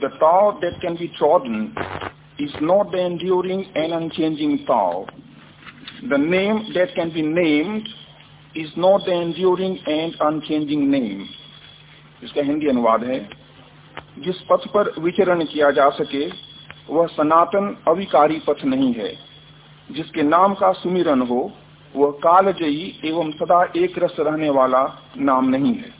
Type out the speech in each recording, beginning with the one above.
The Tao that can be trodden is not the enduring and unchanging Tao. The name that can be named is not the enduring and unchanging name. इसका हिंदी अनुवाद है जिस पथ पर विचरण किया जा सके वह सनातन अविकारी पथ नहीं है जिसके नाम का सुमिरन हो वह कालजयी एवं सदा एक रस रहने वाला नाम नहीं है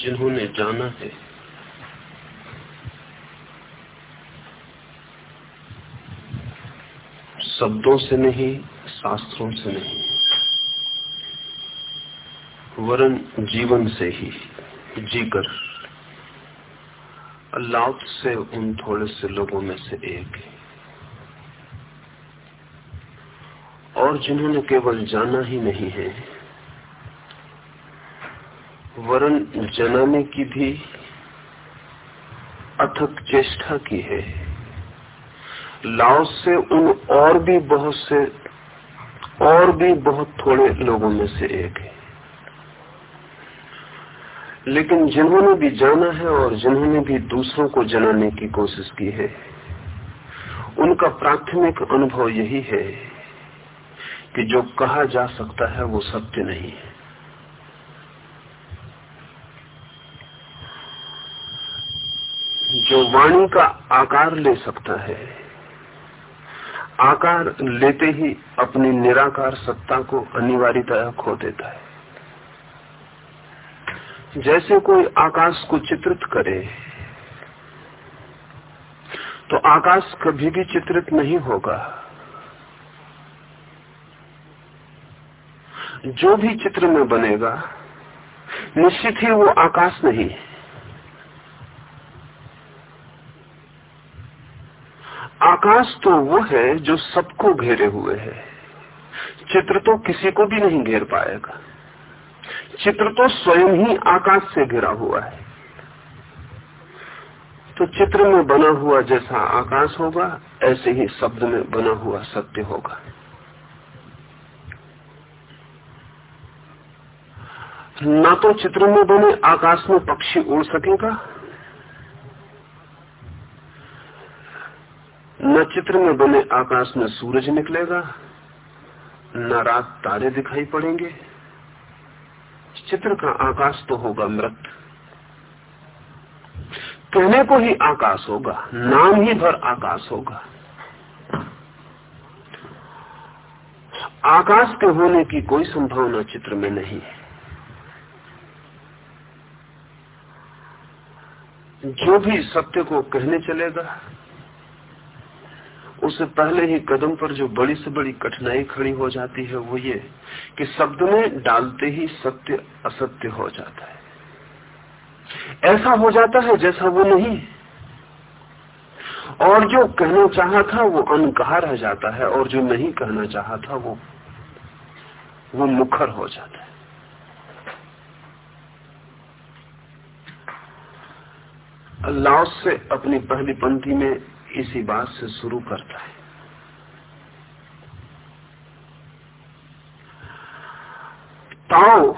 जिन्होंने जाना है। शब्दों से नहीं, शास्त्रों से नहीं, वरन जीवन से ही जीकर अल्लाह से उन थोड़े से लोगों में से एक है। और जिन्होंने केवल जाना ही नहीं है वरन जनाने की भी अथक चेष्टा की है। लाओ से उन और भी बहुत से, और भी बहुत थोड़े लोगों में से एक है। लेकिन जिन्होंने भी जाना है और जिन्होंने भी दूसरों को जनाने की कोशिश की है, उनका प्राथमिक अनुभव यही है कि जो कहा जा सकता है वो सत्य नहीं है। जो वाणी का आकार ले सकता है। आकार लेते ही अपनी निराकार सत्ता को अनिवार्यता खो देता है। जैसे कोई आकाश को चित्रित करे तो आकाश कभी भी चित्रित नहीं होगा। जो भी चित्र में बनेगा, निश्चित ही वो आकाश नहीं है। आकाश तो वो है जो सबको घेरे हुए है। चित्र तो किसी को भी नहीं घेर पाएगा। चित्र तो स्वयं ही आकाश से घिरा हुआ है। तो चित्र में बना हुआ जैसा आकाश होगा, ऐसे ही शब्द में बना हुआ सत्य होगा। ना तो चित्र में बने, आकाश में पक्षी उड़ सकेगा न चित्र में बने आकाश में सूरज निकलेगा, न रात तारे दिखाई पड़ेंगे। चित्र का आकाश तो होगा मृत। कहने को ही आकाश होगा, नाम ही भर आकाश होगा। आकाश के होने की कोई संभावना चित्र में नहीं है। जो भी सत्य को कहने चलेगा उससे पहले ही कदम पर जो बड़ी से बड़ी कठिनाई खड़ी हो जाती है, वो ये कि शब्द में डालते ही सत्य असत्य हो जाता है। ऐसा हो जाता है जैसा वो नहीं और जो कहना चाहा था, वो अनकहा रह जाता है, और जो नहीं कहना चाहा था, वो वो मुखर हो जाता है। अल्लाह से अपनी पहली पंक्ति में इसी बात से शुरू करता है। ताओ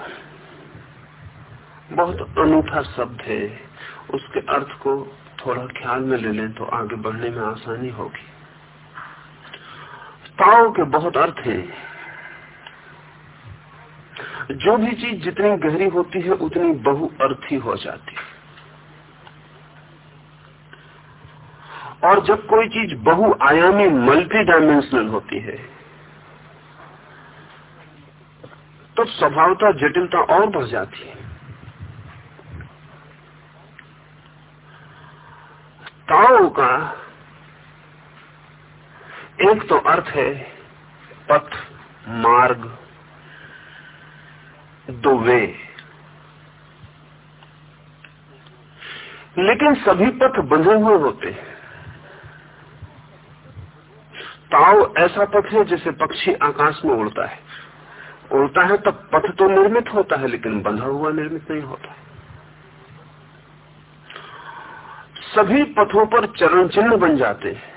बहुत अनूठा शब्द है। उसके अर्थ को थोड़ा ख्याल में ले लें तो आगे बढ़ने में आसानी होगी। ताओ के बहुत अर्थ हैं। जो भी चीज़ जितनी गहरी होती है, उतनी बहु अर्थी हो जाती है। और जब कोई चीज़ बहुआयामी मल्टी डायमेंशनल होती है तो स्वभावता जटिलता और बढ़ जाती है। ताओ का एक तो अर्थ है पथ, मार्ग, दो वे। लेकिन सभी पथ बंधे हुए होते हैं। ताव ऐसा पथ है जैसे पक्षी आकाश में उड़ता है। उड़ता है तब पथ तो निर्मित होता है, लेकिन बंधा हुआ निर्मित नहीं होता। सभी पथों पर चरण चिन्ह बन जाते हैं।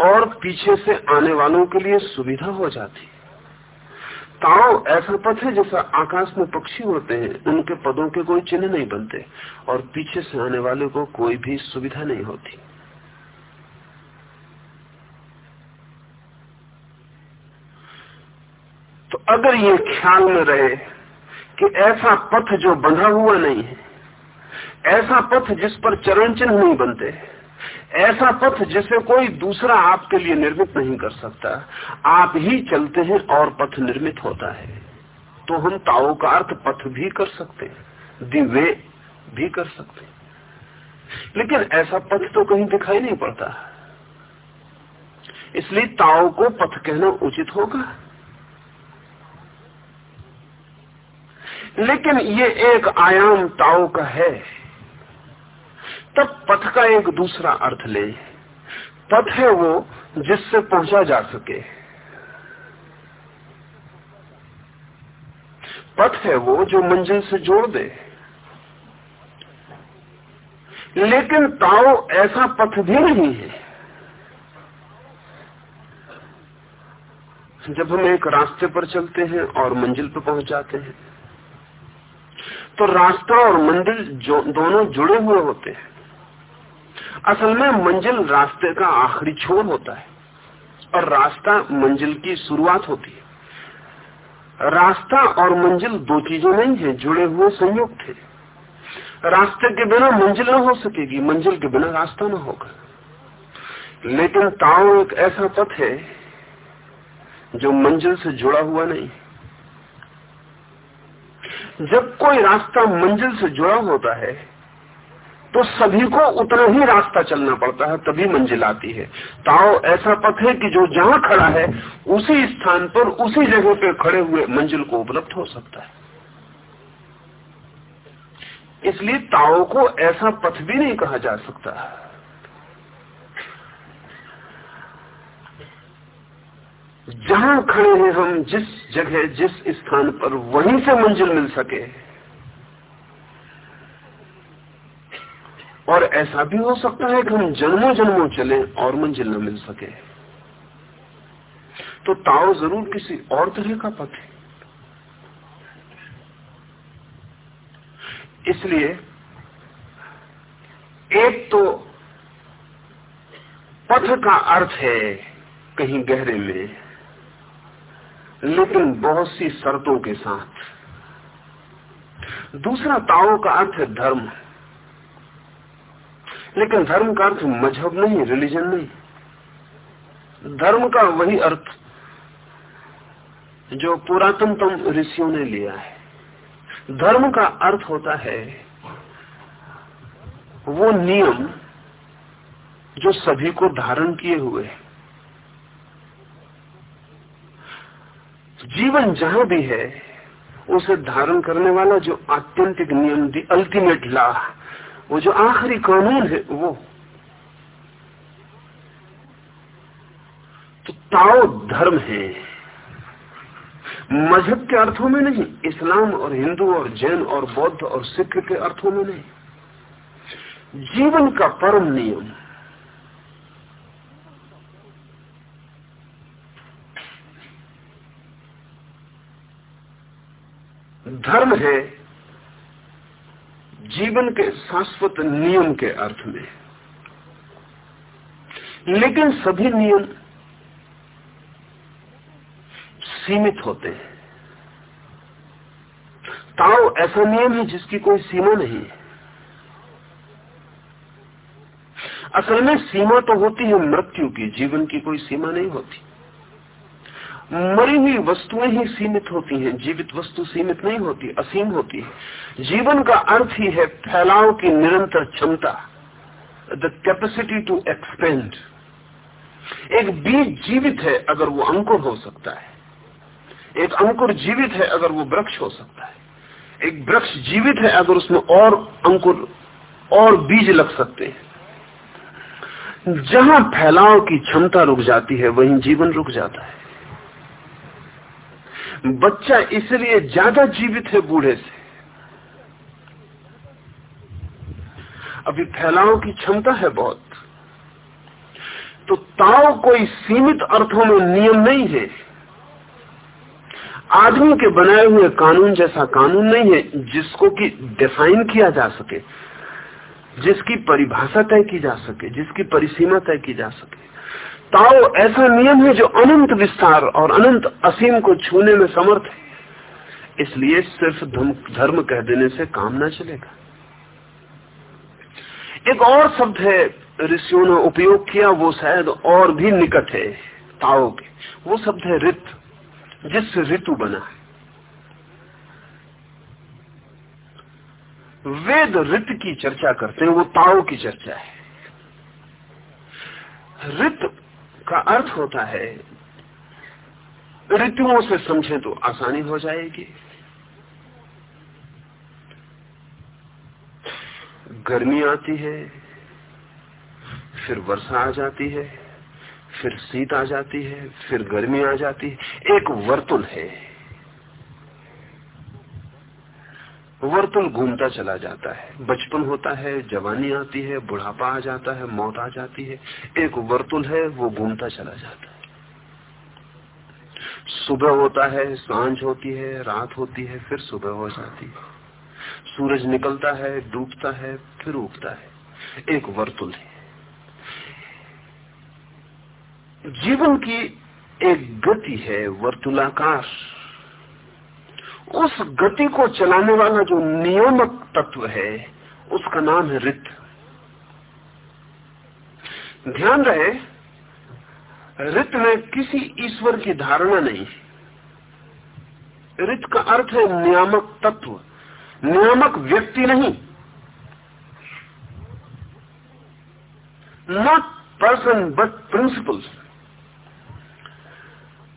और पीछे से आने वालों के लिए सुविधा हो जाती ताओ ऐसा पथ है जैसा आकाश में पक्षी होते हैं। उनके पदों के कोई चिन्ह नहीं बनते और पीछे से आने वाले को कोई भी सुविधा नहीं होती। तो अगर ये ख्याल में रहे कि ऐसा पथ जो बंधा हुआ नहीं है, ऐसा पथ जिस पर चरण चिन्ह नहीं बनते, ऐसा पथ जिसे कोई दूसरा आपके लिए निर्मित नहीं कर सकता, आप ही चलते हैं और पथ निर्मित होता है। तो हम ताओ का अर्थ पथ भी कर सकते हैं, दिवे भी कर सकते हैं। लेकिन ऐसा पथ तो कहीं दिखाई नहीं पड़ता। इसलिए ताओ को पथ कहना उचित होगा। लेकिन ये एक आयाम ताओ का है। तब पथ का एक दूसरा अर्थ ले। पथ है वो जिससे पहुँचा जा सके। पथ है वो जो मंजिल से जोड़ दे। लेकिन ताओ ऐसा पथ भी नहीं है। जब हम एक रास्ते पर चलते हैं और मंजिल पर पहुँच जाते हैं तो रास्ता और मंजिल जो, दोनों जुड़े हुए होते हैं। असल में मंजिल रास्ते का आखिरी छोर होता है और रास्ता मंजिल की शुरुआत होती है। रास्ता और मंजिल दो चीज़ें नहीं है, जुड़े हुए संयुक्त है। रास्ते के बिना मंजिल ना हो सकेगी, मंजिल के बिना रास्ता ना होगा। लेकिन ताओ एक ऐसा पथ है जो मंजिल से जुड़ा हुआ नहीं। जब कोई रास्ता मंजिल से जुड़ा होता है तो सभी को उतना ही रास्ता चलना पड़ता है, तभी मंजिल आती है। ताओ, ऐसा पथ है कि जो जहाँ खड़ा है, उसी स्थान पर, उसी जगह पर खड़े हुए मंजिल को उपलब्ध हो सकता है। इसलिए ताओ को ऐसा पथ भी नहीं कहा जा सकता। जहाँ खड़े हैं हम, जिस जगह, जिस स्थान पर, वहीं से मंजिल मिल सके। और ऐसा भी हो सकता है कि हम जन्मों जन्मों चले और मंजिल न मिल सके। तो ताओ ज़रूर किसी और तरह का पथ है। इसलिए, एक तो पथ का अर्थ है कहीं गहरे में। लेकिन बहुत सी शर्तों के साथ। दूसरा ताओ का अर्थ है धर्म। लेकिन धर्म का अर्थ मज़हब नहीं रिलीजन नहीं। धर्म का वही अर्थ जो पुरातनतम ऋषियों ने लिया है। धर्म का अर्थ होता है वो नियम जो सभी को धारण किए हुए है। जीवन जहाँ भी है, उसे धारण करने वाला जो आत्यंतिक नियम दी अल्टीमेट लॉ वो जो आखिरी कानून है, वो। तो ताओ धर्म है। मज़हब के अर्थों में नहीं, इस्लाम और हिंदू और जैन और बौद्ध और सिख के अर्थों में नहीं। जीवन का परम नियम। धर्म है जीवन के शाश्वत नियम के अर्थ में। लेकिन सभी नियम सीमित होते हैं। ताओ ऐसा नियम है जिसकी कोई सीमा नहीं है। असल में सीमा तो होती है मृत्यु की, जीवन की कोई सीमा नहीं होती। मरी हुई वस्तुएँ ही सीमित होती हैं, जीवित वस्तु सीमित नहीं होती, असीम होती है। जीवन का अर्थ ही है फैलाव की निरंतर क्षमता द कैपेसिटी टू एक्सपेंड एक बीज जीवित है अगर वो अंकुर हो सकता है, एक अंकुर जीवित है अगर वो वृक्ष हो सकता है, एक वृक्ष जीवित है अगर उसमें और अंकुर, और बीज लग सकते हैं। जहाँ फैलाव की क्षमता रुक जाती है, वहीं जीवन रुक जाता है। बच्चा इसलिए ज़्यादा जीवित है बूढ़े से। अभी फैलाव की क्षमता है बहुत। तो ताओ कोई सीमित अर्थों में नियम नहीं है। आदमी के बनाए हुए कानून जैसा कानून नहीं है जिसको कि डिफाइन किया जा सके, जिसकी परिभाषा तय की जा सके, जिसकी परिसीमा तय की जा सके। ताओ ऐसा नियम है जो अनंत विस्तार और अनंत असीम को छूने में समर्थ है। इसलिए सिर्फ़ धर्म कह देने से काम ना चलेगा। एक और शब्द है, ऋषियों ने उपयोग किया, वो शायद और भी निकट है, ताओ के। वो शब्द है रित जिससे ऋतु बना है। वेद ऋत की चर्चा करते हैं, वो ताओ की चर्चा है। ऋत का अर्थ होता है, ऋतुओं से समझे तो आसानी हो जाएगी। गर्मी आती है, फिर वर्षा आ जाती है, फिर शीत आ जाती है, फिर गर्मी आ जाती है। एक वर्तुल है। वर्तुल घूमता चला जाता है। बचपन होता है, जवानी आती है, बुढ़ापा आ जाता है, मौत आ जाती है। एक वर्तुल है, वो घूमता चला जाता है। सुबह होता है, साँझ होती है, रात होती है, फिर सुबह हो जाती है। सूरज निकलता है, डूबता है, फिर उगता है। एक वर्तुल है। जीवन की एक गति है, वर्तुलाकार। उस गति को चलाने वाला जो नियामक तत्व है, उसका नाम है रित। ध्यान रहे, रित में किसी ईश्वर की धारणा नहीं रित का अर्थ है नियामक तत्व, नियामक व्यक्ति नहीं। नॉट पर्सन बट प्रिंसिपल्स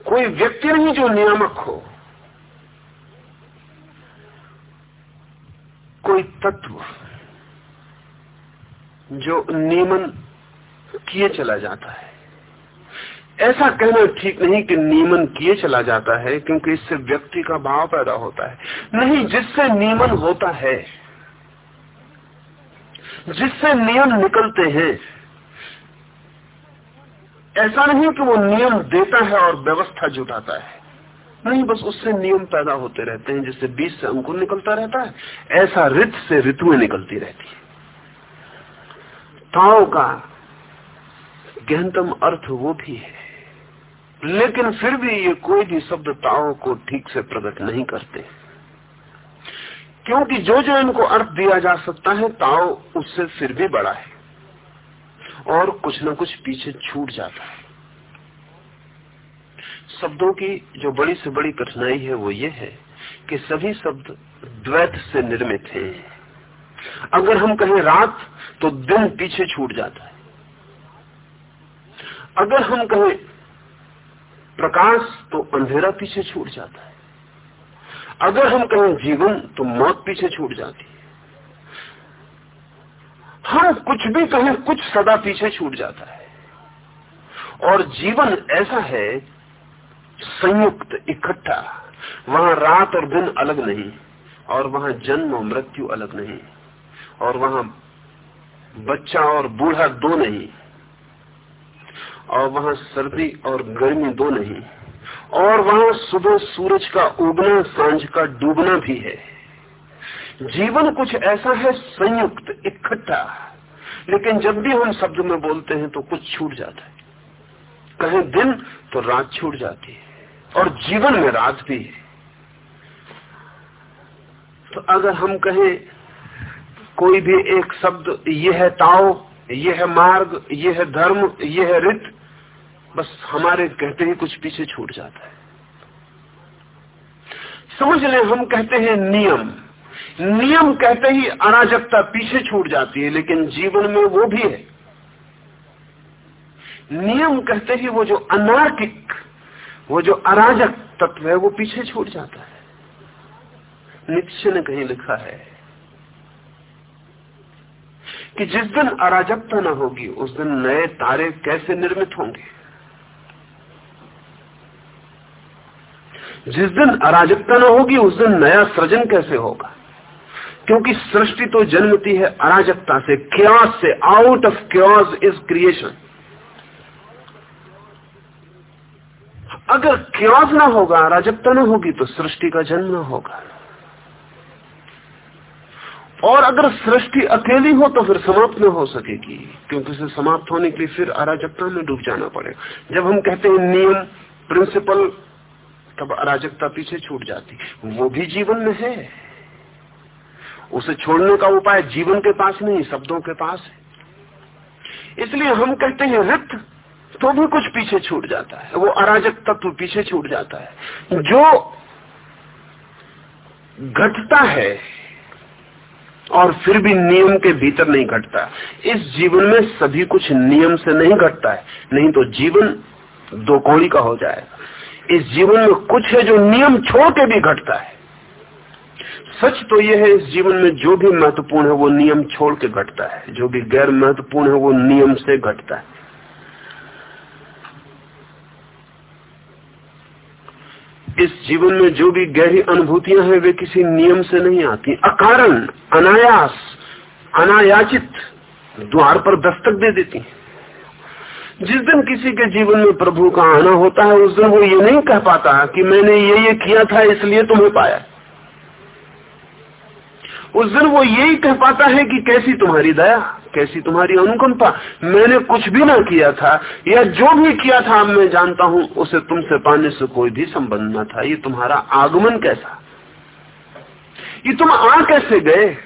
कोई व्यक्ति नहीं जो नियामक हो। कोई तत्व जो नियमन किए चला जाता है। ऐसा कहना ठीक नहीं कि नियमन किए चला जाता है, क्योंकि इससे व्यक्ति का भाव पैदा होता है। नहीं, जिससे नियमन होता है, जिससे नियम निकलते हैं, ऐसा नहीं कि वो नियम देता है और व्यवस्था जुटाता है। नहीं, बस उससे नियम पैदा होते रहते हैं, जिससे बीज से अंकुर निकलता रहता है। ऐसा रित से ऋतुएँ निकलती रहती है। ताओ का गहनतम अर्थ वो भी है। लेकिन फिर भी ये कोई भी शब्द ताओ को ठीक से प्रकट नहीं करते। क्योंकि जो जो इनको अर्थ दिया जा सकता है, ताओ उससे फिर भी बड़ा है। और कुछ ना कुछ पीछे छूट जाता है। शब्दों की जो बड़ी से बड़ी कठिनाई है वो ये है कि सभी शब्द द्वैत से निर्मित हैं। अगर हम कहें रात तो दिन पीछे छूट जाता है। अगर हम कहें प्रकाश तो अंधेरा पीछे छूट जाता है। अगर हम कहें जीवन तो मौत पीछे छूट जाती है। हम कुछ भी कहें, कुछ सदा पीछे छूट जाता है। और जीवन ऐसा है संयुक्त इकट्ठा। वहाँ रात और दिन अलग नहीं, और वहाँ जन्म और मृत्यु अलग नहीं, और वहाँ बच्चा और बूढ़ा दो नहीं, और वहाँ सर्दी और गर्मी दो नहीं, और वहाँ सुबह सूरज का उगना, साँझ का डूबना भी है। जीवन कुछ ऐसा है संयुक्त, इकट्ठा। लेकिन जब भी हम शब्द में बोलते हैं तो कुछ छूट जाता है। कहें दिन तो रात छूट जाती है। और जीवन में रात भी है। तो अगर हम कहें, कोई भी एक शब्द, यह है ताओ यह है मार्ग, यह है धर्म, यह है रित, बस हमारे कहते ही कुछ पीछे छूट जाता है। समझ लें, हम कहते हैं नियम। नियम कहते ही अराजकता पीछे छूट जाती है, लेकिन जीवन में वो भी है। नियम कहते ही वो जो अनार्किक वो जो अराजक तत्व है, वो पीछे छूट जाता है। निश्चय ने कहीं लिखा है कि जिस दिन अराजकता न होगी, उस दिन नए तारे कैसे निर्मित होंगे? जिस दिन अराजकता ना होगी, उस दिन नया सृजन कैसे होगा? क्योंकि सृष्टि तो जन्मती है अराजकता से क्योस से out of chaos is creation अगर क्योज ना होगा अराजकता ना होगी तो सृष्टि का जन्म ना होगा। और अगर सृष्टि अकेली हो तो फिर समाप्त न हो सकेगी, क्योंकि उसे समाप्त होने के लिए फिर अराजकता में डूब जाना पड़ेगा। जब हम कहते हैं नियम प्रिंसिपल तब अराजकता पीछे छूट जाती। वो भी जीवन में है। उसे छोड़ने का उपाय जीवन के पास नहीं, शब्दों के पास है। इसलिए हम कहते हैं रित तो भी कुछ पीछे छूट जाता है। वो अराजक तत्व पीछे छूट जाता है। जो घटता है और फिर भी नियम के भीतर नहीं घटता, इस जीवन में सभी कुछ नियम से नहीं घटता है। नहीं तो जीवन दो कौड़ी का हो जाएगा। इस जीवन में कुछ है जो नियम छोड़ के भी घटता है। सच तो यह है, इस जीवन में जो भी महत्वपूर्ण है, वो नियम छोड़ के घटता है। जो भी गैर महत्वपूर्ण है, वो नियम से घटता है। इस जीवन में जो भी गहरी अनुभूतियाँ हैं, वे किसी नियम से नहीं आती। अकारण, अनायास, अनायाचित द्वार पर दस्तक दे देती है। जिस दिन किसी के जीवन में प्रभु का आना होता है, उस दिन वो ये नहीं कह पाता कि मैंने ये ये किया था, इसलिए तुम्हें पाया। उस दिन वो यही कह पाता है कि कैसी तुम्हारी दया। कैसी तुम्हारी अनुकंपा? मैंने कुछ भी ना किया था, या जो भी किया था मैं जानता हूँ, उसे तुमसे पाने से कोई भी संबंध न था। ये तुम्हारा आगमन कैसा? ये तुम आ कैसे गए?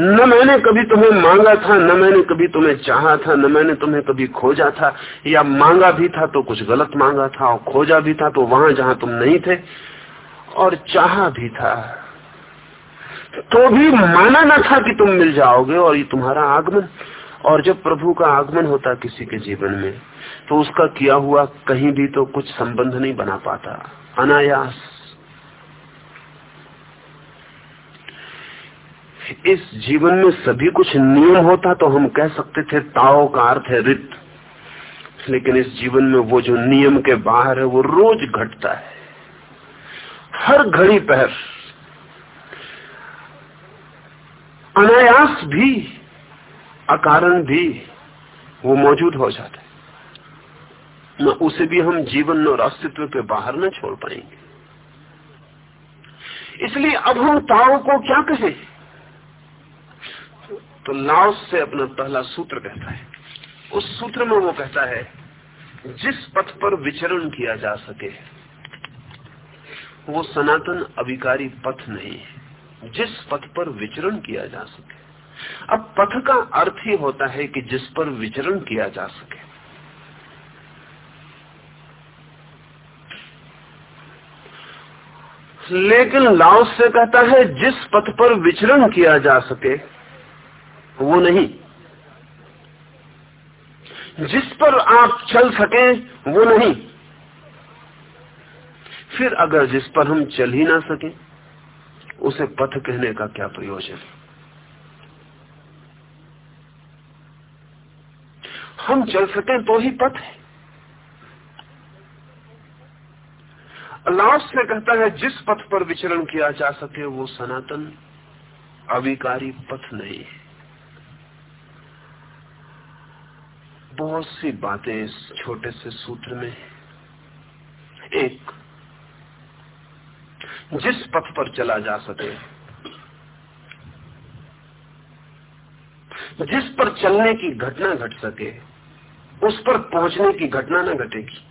न मैंने कभी तुम्हें मांगा था, न मैंने कभी तुम्हें चाहा था, न मैंने तुम्हें कभी खोजा था। या मांगा भी था तो कुछ गलत मांगा था, और खोजा भी था तो वहाँ जहाँ तुम नहीं थे, और चाहा भी था। तो भी माना ना था कि तुम मिल जाओगे और ये तुम्हारा आगमन। और जब प्रभु का आगमन होता किसी के जीवन में तो उसका किया हुआ कहीं भी तो कुछ संबंध नहीं बना पाता। अनायास। इस जीवन में सभी कुछ नियम होता तो हम कह सकते थे ताओ का अर्थ है रित। लेकिन इस जीवन में वो जो नियम के बाहर है, वो रोज घटता है। हर घड़ी पहर। अनायास भी, अकारण भी वो मौजूद हो जाता है। न उसे भी हम जीवन और अस्तित्व के बाहर न छोड़ पाएँगे। इसलिए अब हम ताओ को क्या कहें? तो लाओस से अपना पहला सूत्र कहता है। उस सूत्र में वो कहता है, जिस पथ पर विचरण किया जा सके, वो सनातन अभिकारी पथ नहीं है। जिस पथ पर विचरण किया जा सके। अब पथ का अर्थ ही होता है कि जिस पर विचरण किया जा सके। लेकिन लाओस से कहता है, जिस पथ पर विचरण किया जा सके, वो नहीं। जिस पर आप चल सके, वो नहीं। फिर अगर जिस पर हम चल ही ना सके उसे पथ कहने का क्या प्रयोजन? हम चल सके तो ही पथ है। अल्लाह से कहता है, जिस पथ पर विचरण किया जा सके वो सनातन, अविकारी पथ नहीं है। बहुत सी बातें इस छोटे से सूत्र में एक जिस पथ पर चला जा सके। जिस पर चलने की घटना घट सके, उस पर पहुँचने की घटना न घटेगी।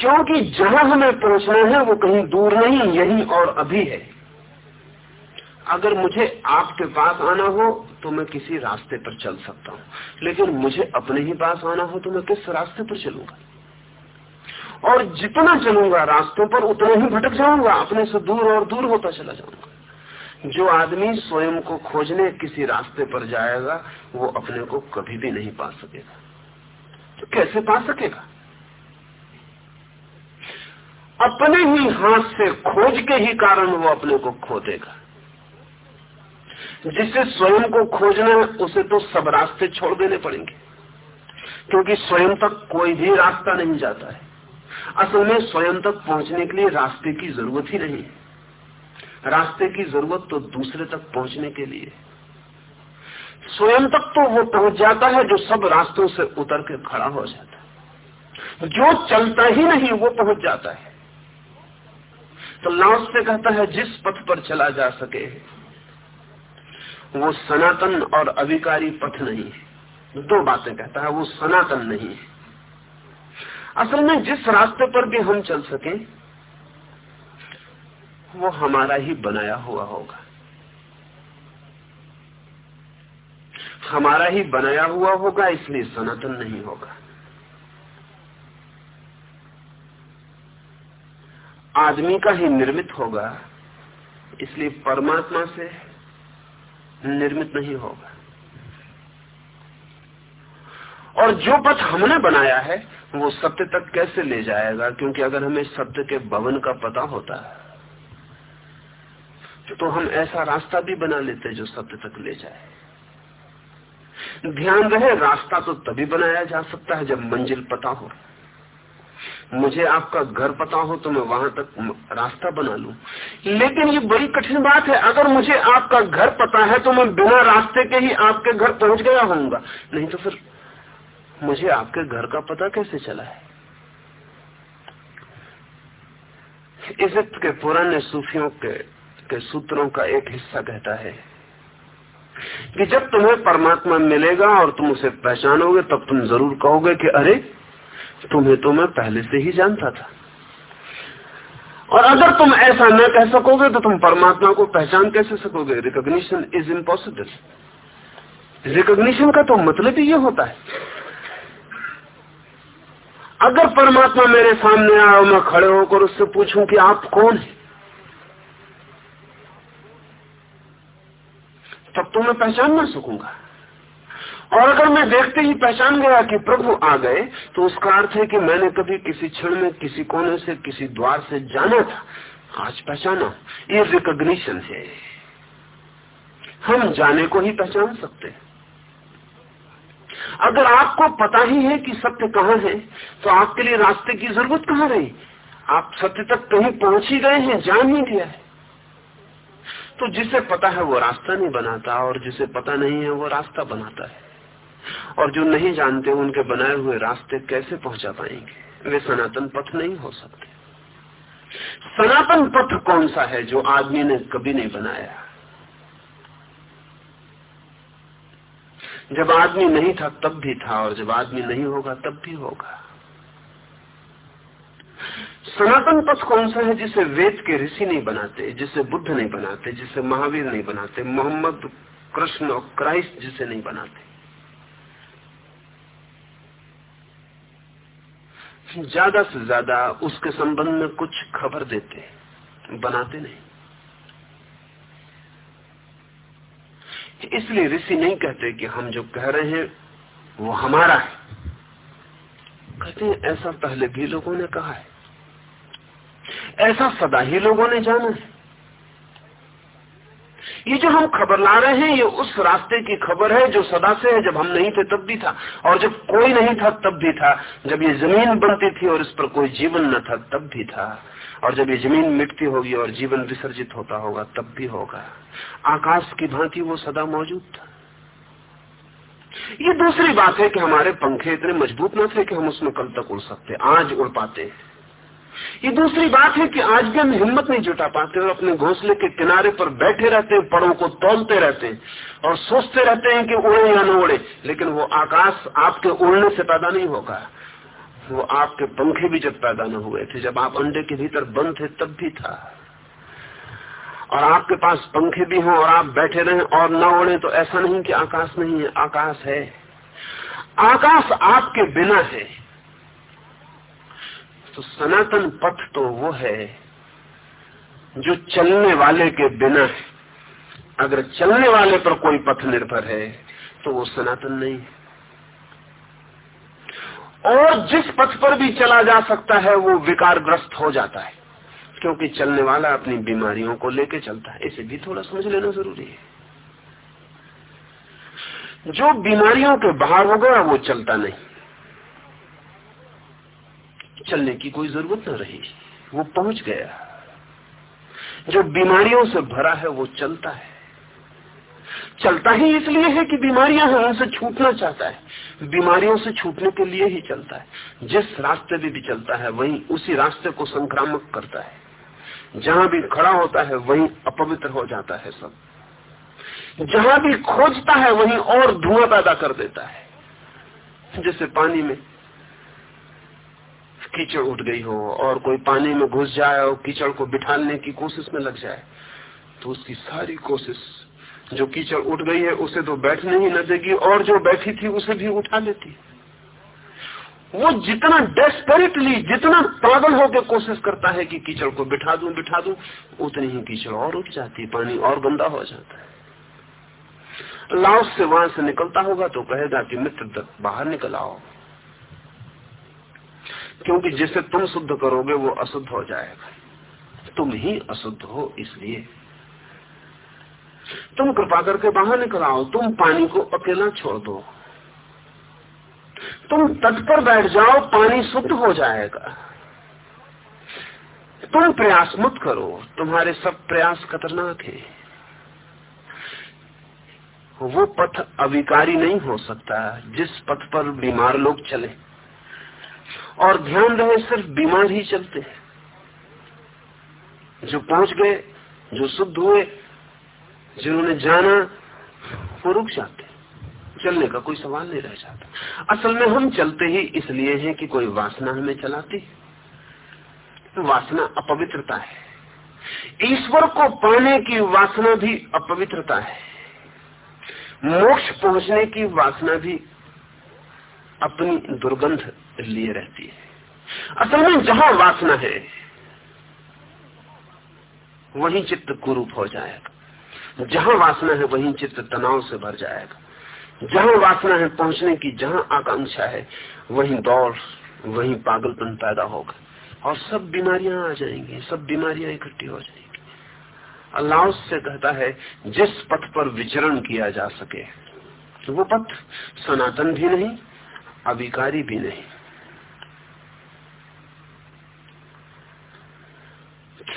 क्योंकि जहाँ हमें पहुँचना है, वो कहीं दूर नहीं, यही और अभी है। अगर मुझे आपके पास आना हो तो मैं किसी रास्ते पर चल सकता हूँ। लेकिन मुझे अपने ही पास आना हो तो मैं किस रास्ते पर चलूँगा? और जितना चलूँगा रास्तों पर, उतना ही भटक जाऊँगा। अपने से दूर और दूर होता चला जाऊँगा। जो आदमी स्वयं को खोजने किसी रास्ते पर जाएगा, वो अपने को कभी भी नहीं पा सकेगा। तो कैसे पा सकेगा? अपने ही हाथ से खोज के ही कारण वो अपने को खो देगा। जिसे स्वयं को खोजना है, उसे तो सब रास्ते छोड़ देने पड़ेंगे। क्योंकि स्वयं तक कोई भी रास्ता नहीं जाता है। असल में स्वयं तक पहुँचने के लिए रास्ते की ज़रूरत ही नहीं। रास्ते की ज़रूरत तो दूसरे तक पहुँचने के लिए। स्वयं तक तो वो पहुँच जाता है जो सब रास्तों से उतर के खड़ा हो जाता है। जो चलता ही नहीं, वो पहुँच जाता है। तो लाउस से कहता है, जिस पथ पर चला जा सके, वो सनातन और अविकारी पथ नहीं है। दो बातें कहता है, वो सनातन नहीं है। असल में जिस रास्ते पर भी हम चल सके, वो हमारा ही बनाया हुआ होगा। हमारा ही बनाया हुआ होगा, इसलिए सनातन नहीं होगा। आदमी का ही निर्मित होगा, इसलिए परमात्मा से निर्मित नहीं होगा। और जो पथ हमने बनाया है वो सत्य तक कैसे ले जाएगा? क्योंकि अगर हमें सत्य के भवन का पता होता तो हम ऐसा रास्ता भी बना लेते जो सत्य तक ले जाए। ध्यान रहे, रास्ता तो तभी बनाया जा सकता है जब मंजिल पता हो। मुझे आपका घर पता हो तो मैं वहाँ तक रास्ता बना लू। लेकिन ये बड़ी कठिन बात है, अगर मुझे आपका घर पता है तो मैं बिना रास्ते के ही आपके घर पहुँच गया होऊँगा। नहीं तो फिर मुझे आपके घर का पता कैसे चला है? इजिप्त के पुराने सूफियों के, के सूत्रों का एक हिस्सा कहता है कि जब तुम्हें परमात्मा मिलेगा और तुम उसे पहचानोगे तब तुम ज़रूर कहोगे कि अरे तुम्हें तो मैं पहले से ही जानता था। और अगर तुम ऐसा न कह सकोगे तो तुम परमात्मा को पहचान कैसे सकोगे? रिकॉग्निशन इज़ इम्पॉसिबल रिकॉग्निशन का तो मतलब ही ये होता है। अगर परमात्मा मेरे सामने आया मैं खड़े होकर उससे पूछूँ कि आप कौन है, तब तो मैं पहचान ना सकूँगा। और अगर मैं देखते ही पहचान गया कि प्रभु आ गए तो उसका अर्थ है कि मैंने कभी किसी क्षण में किसी कोने से, किसी द्वार से जाना था। आज पहचाना, ये रिकॉग्निशन है। हम जाने को ही पहचान सकते हैं। अगर आपको पता ही है कि सत्य कहाँ है तो आपके लिए रास्ते की ज़रूरत कहाँ रही? आप सत्य तक कहीं पहुँच ही गए हैं, जान ही गया है। तो जिसे पता है वो रास्ता नहीं बनाता, और जिसे पता नहीं है वो रास्ता बनाता है। और जो नहीं जानते उनके बनाए हुए रास्ते कैसे पहुँचा पाएँगे? वे सनातन पथ नहीं हो सकते। सनातन पथ कौन सा है जो आदमी ने कभी नहीं बनाया? जब आदमी नहीं था, तब भी था, और जब आदमी नहीं होगा, तब भी होगा। सनातन पथ कौन सा है जिसे वेद के ऋषि नहीं बनाते, जिसे बुद्ध नहीं बनाते, जिसे महावीर नहीं बनाते, मोहम्मद, कृष्ण और क्राइस्ट जिसे नहीं बनाते? ज़्यादा से ज़्यादा उसके संबंध में कुछ खबर देते, बनाते नहीं। इसलिए ऋषि नहीं कहते कि हम जो कह रहे हैं, वो हमारा है। कहते हैं, ऐसा पहले भी लोगों ने कहा है। ऐसा सदा ही लोगों ने जाना है। ये जो हम खबर ला रहे हैं, ये उस रास्ते की खबर है जो सदा से है। जब हम नहीं थे, तब भी था। और जब कोई नहीं था, तब भी था। जब ये ज़मीन बनती थी और इस पर कोई जीवन न था, तब भी था। और जब ये ज़मीन मिटती होगी और जीवन विसर्जित होता होगा, तब भी होगा। आकाश की भांति वो सदा मौजूद था। ये दूसरी बात है कि हमारे पंखे इतने मज़बूत न थे कि हम उसमें कल तक उड़ सकते, आज उड़ पाते ये दूसरी बात है कि आज भी हम हिम्मत नहीं जुटा पाते और अपने घोंसले के किनारे पर बैठे रहते हैं, पड़ों को तोलते रहते हैं और सोचते रहते हैं कि उड़े या न उड़े, लेकिन वो आकाश आपके उड़ने से पैदा नहीं होगा। वो आपके पंखे भी जब पैदा न हुए थे, जब आप अंडे के भीतर बंद थे, तब भी था। और आपके पास पंखे भी हों और आप बैठे रहें और न उड़े तो ऐसा नहीं कि आकाश नहीं है, आकाश है। आकाश आपके बिना है। तो सनातन पथ तो वो है जो चलने वाले के बिना है। अगर चलने वाले पर कोई पथ निर्भर है तो वो सनातन नहीं। है और जिस पथ पर भी चला जा सकता है, वो विकारग्रस्त हो जाता है। क्योंकि चलने वाला अपनी बीमारियों को लेके चलता है इसे भी थोड़ा समझ लेना ज़रूरी है। जो बीमारियों के बाहर हो गया वो चलता नहीं। चलने की कोई ज़रूरत न रही वो पहुँच गया। जो बीमारियों से भरा है वो चलता है। चलता ही इसलिए है कि बीमारियाँ हैं उनसे छूटना चाहता है। बीमारियों से छूटने के लिए ही चलता है। जिस रास्ते भी, भी चलता है वही उसी रास्ते को संक्रामक करता है। जहाँ भी खड़ा होता है, वही अपवित्र हो जाता है सब। जहाँ भी खोजता है, वहीं और धुआँ पैदा कर देता है। जैसे पानी में कीचड़ उठ गई हो, और कोई पानी में घुस जाए और कीचड़ को बिठाने की कोशिश में लग जाए तो उसकी सारी कोशिश जो कीचड़ उठ गई है, उसे तो बैठने ही न देगी, और जो बैठी थी, उसे भी उठा लेती वो जितना डेस्परेटली जितना पागल होकर कोशिश करता है कि कीचड़ को बिठा दूँ बिठा दूँ, उतनी ही कीचड़ और उठ जाती है, पानी और गंदा हो जाता है। लाओस से वहाँ से निकलता होगा तो कहेगा कि मित्र तक बाहर निकल आओ। क्योंकि जिसे तुम शुद्ध करोगे, वो अशुद्ध हो जाएगा। तुम ही अशुद्ध हो इसलिए। तुम कृपा करके बाहर निकल आओ, तुम पानी को अकेला छोड़ दो। तुम तट पर बैठ जाओ, पानी शुद्ध हो जाएगा। तुम प्रयास मत करो, तुम्हारे सब प्रयास खतरनाक है। वो पथ अविकारी नहीं हो सकता, जिस पथ पर बीमार लोग चले। और ध्यान रहे, सिर्फ़ बीमार ही चलते हैं। जो पहुँच गए, जो शुद्ध हुए, जिन्होंने जाना, वो रुक जाते चलने का कोई सवाल नहीं रह जाता। असल में हम चलते ही इसलिए हैं कि कोई वासना हमें चलाती वासना अपवित्रता है। ईश्वर को पाने की वासना भी अपवित्रता है। मोक्ष पहुँचने की वासना भी अपनी दुर्गंध लिए रहती है। असल में जहाँ वासना है, वही चित्त कुरूप हो जाएगा। जहाँ वासना है, वही चित्त तनाव से भर जाएगा। जहाँ वासना है, पहुँचने की जहाँ आकांक्षा है, वही दौड़, वही पागलपन पैदा होगा। और सब बीमारियाँ आ जाएँगी, सब बीमारियाँ इकट्ठी हो जाएँगी। अल्लाह से कहता है, जिस पथ पर विचरण किया जा सके, वो पथ सनातन भी नहीं अभिकारी भी नहीं।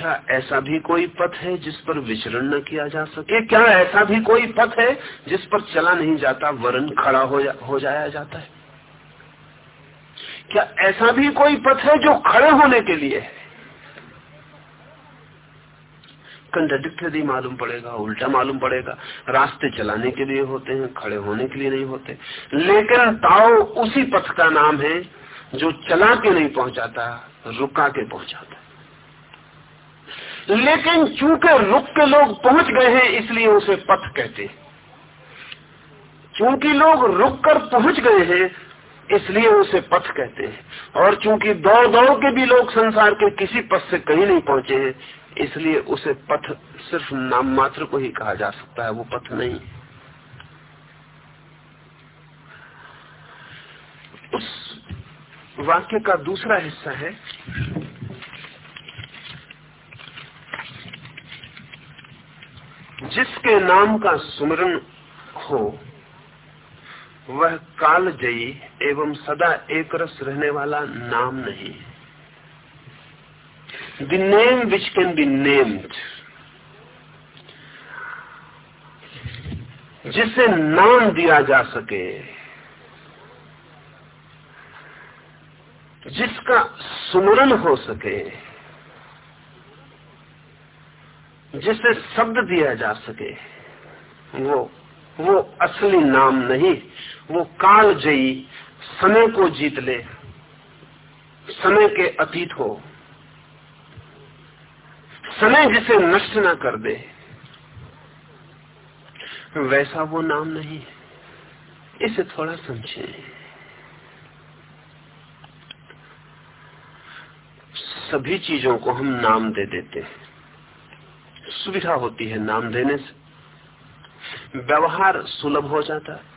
क्या ऐसा भी कोई पथ है जिस पर विचरण न किया जा सके? क्या ऐसा भी कोई पथ है जिस पर चला नहीं जाता वरण खड़ा हो, जा, हो जाया जाता है? क्या ऐसा भी कोई पथ है जो खड़े होने के लिए है? कंट्रडिक्टरी मालूम पड़ेगा उल्टा मालूम पड़ेगा रास्ते चलाने के लिए होते हैं खड़े होने के लिए नहीं होते। लेकिन ताओ उसी पथ का नाम है जो चला के नहीं पहुंचाता रुका के पहुंचाता। लेकिन चूँकि रुक के लोग पहुँच गए हैं, इसलिए उसे पथ कहते चूँकि लोग रुक कर पहुँच गए हैं, इसलिए उसे पथ कहते हैं। और चूँकि दौड़ दौड़ के भी लोग संसार के किसी पथ से कहीं नहीं पहुँचे हैं, इसलिए उसे पथ सिर्फ़ नाम मात्र को ही कहा जा सकता है, वो पथ नहीं उस वाक्य का दूसरा हिस्सा है जिसके नाम का सुमरण हो, वह काल जयी एवं सदा एक रस रहने वाला नाम नहीं। The name which can be named, जिसे नाम दिया जा सके, जिसका सुमरण हो सके जिसे शब्द दिया जा सके। वो वो असली नाम नहीं, वो काल जयी समय को जीत ले, समय के अतीत हो। समय जिसे नष्ट ना कर दे, वैसा वो नाम नहीं। है इसे थोड़ा समझे। सभी चीज़ों को हम नाम दे देते हैं। सुविधा होती है नाम देने से। व्यवहार सुलभ हो जाता है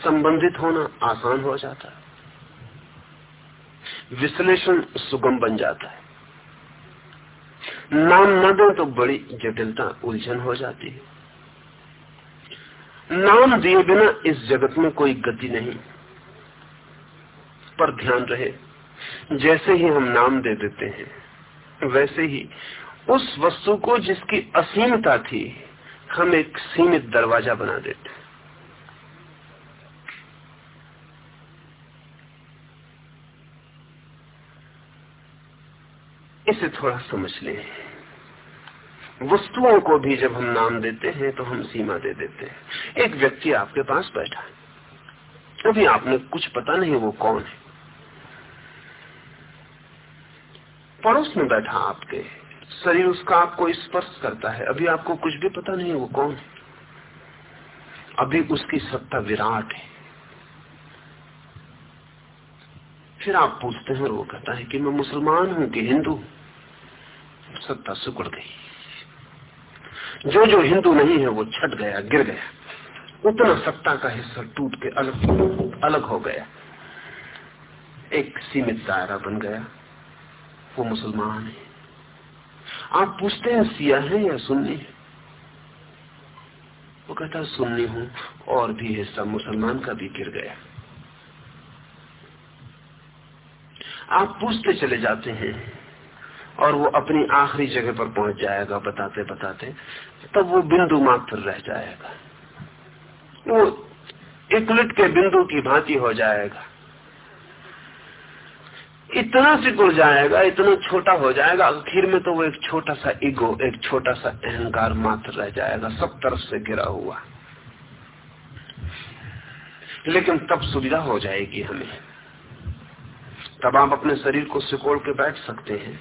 संबंधित होना आसान हो जाता है विश्लेषण सुगम बन जाता है। नाम न दो तो बड़ी जटिलता उलझन हो जाती है। नाम दिए बिना इस जगत में कोई गति नहीं, पर ध्यान रहे, जैसे ही हम नाम दे देते हैं, वैसे ही उस वस्तु को जिसकी असीमता थी, हम एक सीमित दरवाज़ा बना देते। इसे थोड़ा समझ लें। वस्तुओं को भी जब हम नाम देते हैं तो हम सीमा दे देते हैं। एक व्यक्ति आपके पास बैठा है। अभी आपने कुछ पता नहीं वो कौन है। पड़ोस में बैठा आपके। शरीर उसका आपको स्पर्श करता है। अभी आपको कुछ भी पता नहीं वो कौन है। अभी उसकी सत्ता विराट है। फिर आप पूछते हैं और वो कहता है कि मैं मुसलमान हूँ कि हिंदू सत्ता सुकड़ गई। जो जो हिंदू नहीं है वो छट गया, गिर गया। उतना सत्ता का हिस्सा टूट के अलग अलग हो गया। एक सीमित दायरा बन गया। वो मुसलमान है। आप पूछते हैं, सिया है या सुन्नी है? वो कहता, सुन्नी हूँ, और भी हिस्सा मुसलमान का भी गिर गया। आप पूछते चले जाते हैं, और वो अपनी आखिरी जगह पर पहुँच जाएगा, बताते बताते, तब वो बिंदु मात्र रह जाएगा। वो एक के बिंदु की भांति हो जाएगा। इतना सिकुड़ जाएगा, इतना छोटा हो जाएगा, आखिर में तो वो एक छोटा सा ईगो, एक छोटा सा अहंकार मात्र रह जाएगा, सब तरफ़ से गिरा हुआ। लेकिन तब सुविधा हो जाएगी हमें। तब आप अपने शरीर को सिकोड़ के बैठ सकते हैं,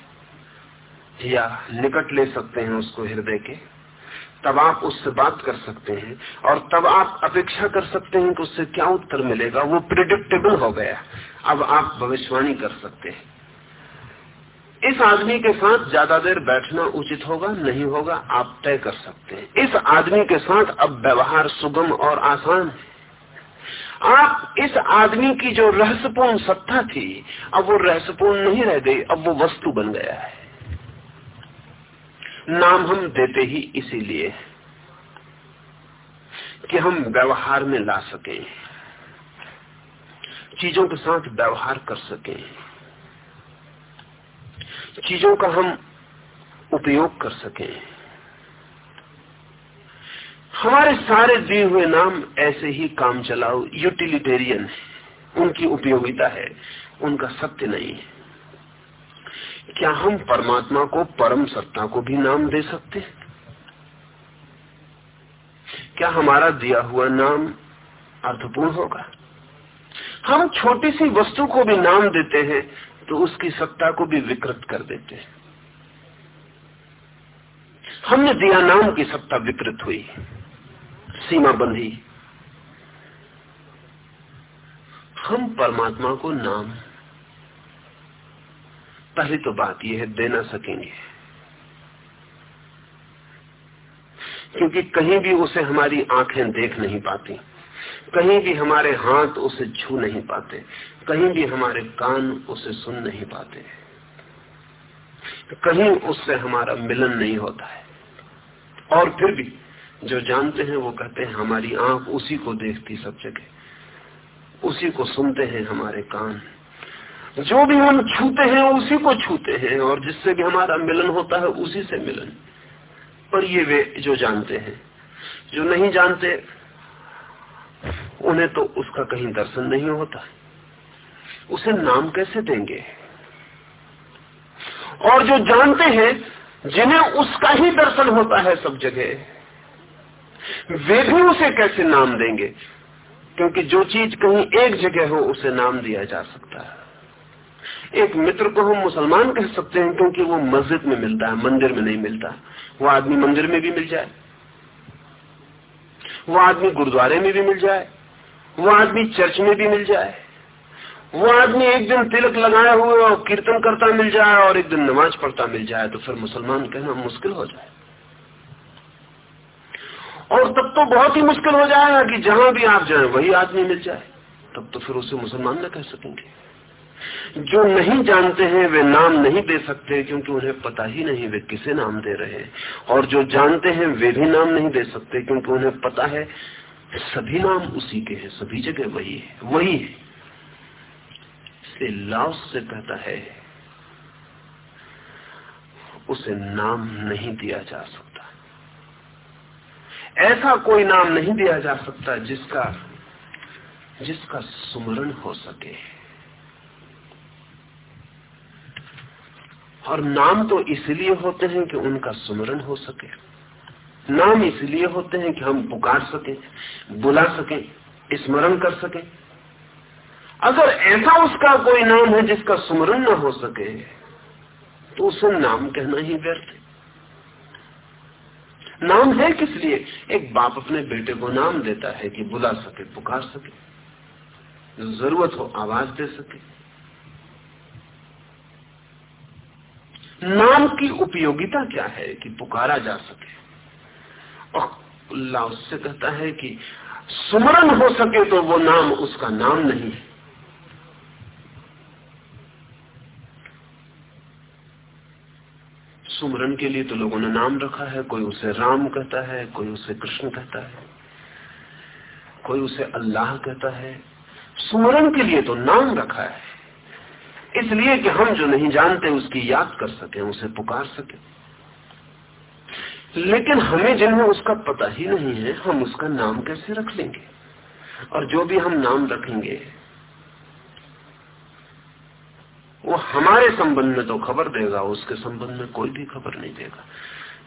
या निकट ले सकते हैं उसको हृदय के। तब आप उससे बात कर सकते हैं और तब आप अपेक्षा कर सकते हैं कि उससे क्या उत्तर मिलेगा। वो प्रिडिक्टेबल हो गया। अब आप भविष्यवाणी कर सकते हैं। इस आदमी के साथ ज़्यादा देर बैठना उचित होगा, नहीं होगा, आप तय कर सकते हैं। इस आदमी के साथ अब व्यवहार सुगम और आसान है। आप इस आदमी की जो रहस्यपूर्ण सत्ता थी, अब वो रहस्यपूर्ण नहीं रह गई, अब वो वस्तु बन गया है। नाम हम देते ही इसीलिए कि हम व्यवहार में ला सके, चीज़ों के साथ व्यवहार कर सके, चीज़ों का हम उपयोग कर सकें। हमारे सारे दिए हुए नाम ऐसे ही काम चलाओ, यूटिलिटेरियन है उनकी उपयोगिता है, उनका सत्य नहीं है। क्या हम परमात्मा को परम सत्ता को भी नाम दे सकते हैं? क्या हमारा दिया हुआ नाम अर्थपूर्ण होगा? हम छोटी सी वस्तु को भी नाम देते हैं तो उसकी सत्ता को भी विकृत कर देते हैं। हमने दिया नाम की सत्ता विकृत हुई, सीमा बंधी। हम परमात्मा को नाम पहली तो बात यह है, दे ना सकेंगे। क्योंकि कहीं भी उसे हमारी आँखें देख नहीं पाती, कहीं भी हमारे हाथ उसे छू नहीं पाते, कहीं भी हमारे कान उसे सुन नहीं पाते। कहीं उससे हमारा मिलन नहीं होता है। और फिर भी जो जानते हैं, वो कहते हैं, हमारी आँख उसी को देखती सब जगह, उसी को सुनते हैं हमारे कान। जो भी हम छूते हैं, उसी को छूते हैं, और जिससे भी हमारा मिलन होता है, उसी से मिलन। पर ये वे जो जानते हैं, जो नहीं जानते, उन्हें तो उसका कहीं दर्शन नहीं होता। उसे नाम कैसे देंगे? और जो जानते हैं, जिन्हें उसका ही दर्शन होता है सब जगह, वे भी उसे कैसे नाम देंगे? क्योंकि जो चीज़ कहीं एक जगह हो, उसे नाम दिया जा सकता है। एक मित्र को हम मुसलमान कह सकते हैं क्योंकि वो मस्जिद में मिलता है, मंदिर में नहीं मिलता। वो आदमी मंदिर में भी मिल जाए। वो आदमी गुरुद्वारे में भी मिल जाए। वो आदमी चर्च में भी मिल जाए। वो आदमी एक दिन तिलक लगाए हुए और कीर्तन करता मिल जाए और एक दिन नमाज़ पढ़ता मिल जाए तो फिर मुसलमान कहना मुश्किल हो जाए। और तब तो बहुत ही मुश्किल हो जाएगा कि जहाँ भी आप जाए, वही आदमी मिल जाए। तब तो फिर उसे मुसलमान न कह सकेंगे। जो नहीं जानते हैं, वे नाम नहीं दे सकते, क्योंकि उन्हें पता ही नहीं वे किसे नाम दे रहे हैं। और जो जानते हैं, वे भी नाम नहीं दे सकते, क्योंकि उन्हें पता है, सभी नाम उसी के हैं, सभी जगह वही है वही है। लाओस से कहता है, उसे नाम नहीं दिया जा सकता। ऐसा कोई नाम नहीं दिया जा सकता जिसका जिसका सुमरण हो सके। और नाम तो इसलिए होते हैं कि उनका सुमरण हो सके। नाम इसलिए होते हैं कि हम पुकार सके, बुला सके, स्मरण कर सके। अगर ऐसा उसका कोई नाम है जिसका सुमरण न हो सके तो उसे नाम कहना ही व्यर्थ है। नाम है किस लिए? एक बाप अपने बेटे को नाम देता है कि बुला सके, पुकार सके। ज़रूरत हो, आवाज़ दे सके। नाम की उपयोगिता क्या है कि पुकारा जा सके? और लाओ से कहता है कि सुमरण हो सके तो वो नाम उसका नाम नहीं है। सुमरन के लिए तो लोगों ने नाम रखा है, कोई उसे राम कहता है, कोई उसे कृष्ण कहता है, कोई उसे अल्लाह कहता है। सुमरन के लिए तो नाम रखा है। इसलिए कि हम जो नहीं जानते उसकी याद कर सके, उसे पुकार सके। लेकिन हमें जिन्हें उसका पता ही नहीं है, हम उसका नाम कैसे रख लेंगे? और जो भी हम नाम रखेंगे, वो हमारे संबंध में तो खबर देगा, उसके संबंध में कोई भी खबर नहीं देगा।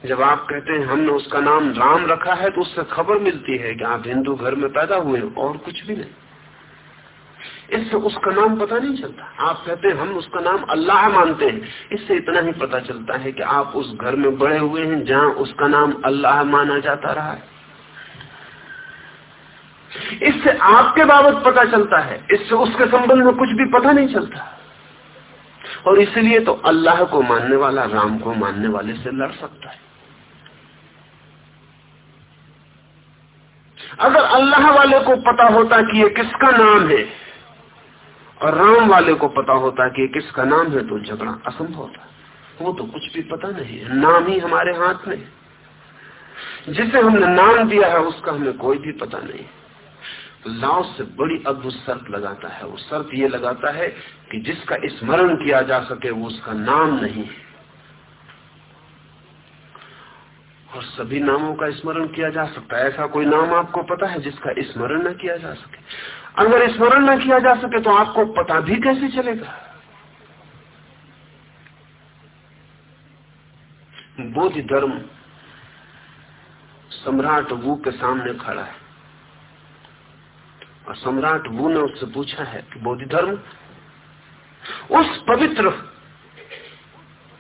जब आप कहते हैं, हमने उसका नाम राम रखा है तो उससे खबर मिलती है कि आप हिंदू घर में पैदा हुए और कुछ भी नहीं। इससे उसका नाम पता नहीं चलता। आप कहते हैं, हम उसका नाम अल्लाह मानते हैं। इससे इतना ही पता चलता है कि आप उस घर में बड़े हुए हैं जहाँ उसका नाम अल्लाह माना जाता रहा है। इससे आपके बाबत पता चलता है। इससे उसके संबंध में कुछ भी पता नहीं चलता। और इसलिए तो अल्लाह को मानने वाला, राम को मानने वाले से लड़ सकता है। अगर अल्लाह वाले को पता होता कि ये किसका नाम है और राम वाले को पता होता कि किसका नाम है तो झगड़ा असंभव था वो तो कुछ भी पता नहीं है। नाम ही हमारे हाथ में जिसे हमने नाम दिया है, उसका हमें कोई भी पता नहीं लाओ से बड़ी अद्भुत शर्त लगाता है। वो शर्त ये लगाता है कि जिसका स्मरण किया जा सके, वो उसका नाम नहीं है। और सभी नामों का स्मरण किया जा सकता है। ऐसा कोई नाम आपको पता है जिसका स्मरण न किया जा सके? अगर स्मरण न किया जा सके तो आपको पता भी कैसे चलेगा? बोध धर्म सम्राट वू के सामने खड़ा है। और सम्राट वू ने उससे पूछा है कि बोध धर्म उस पवित्र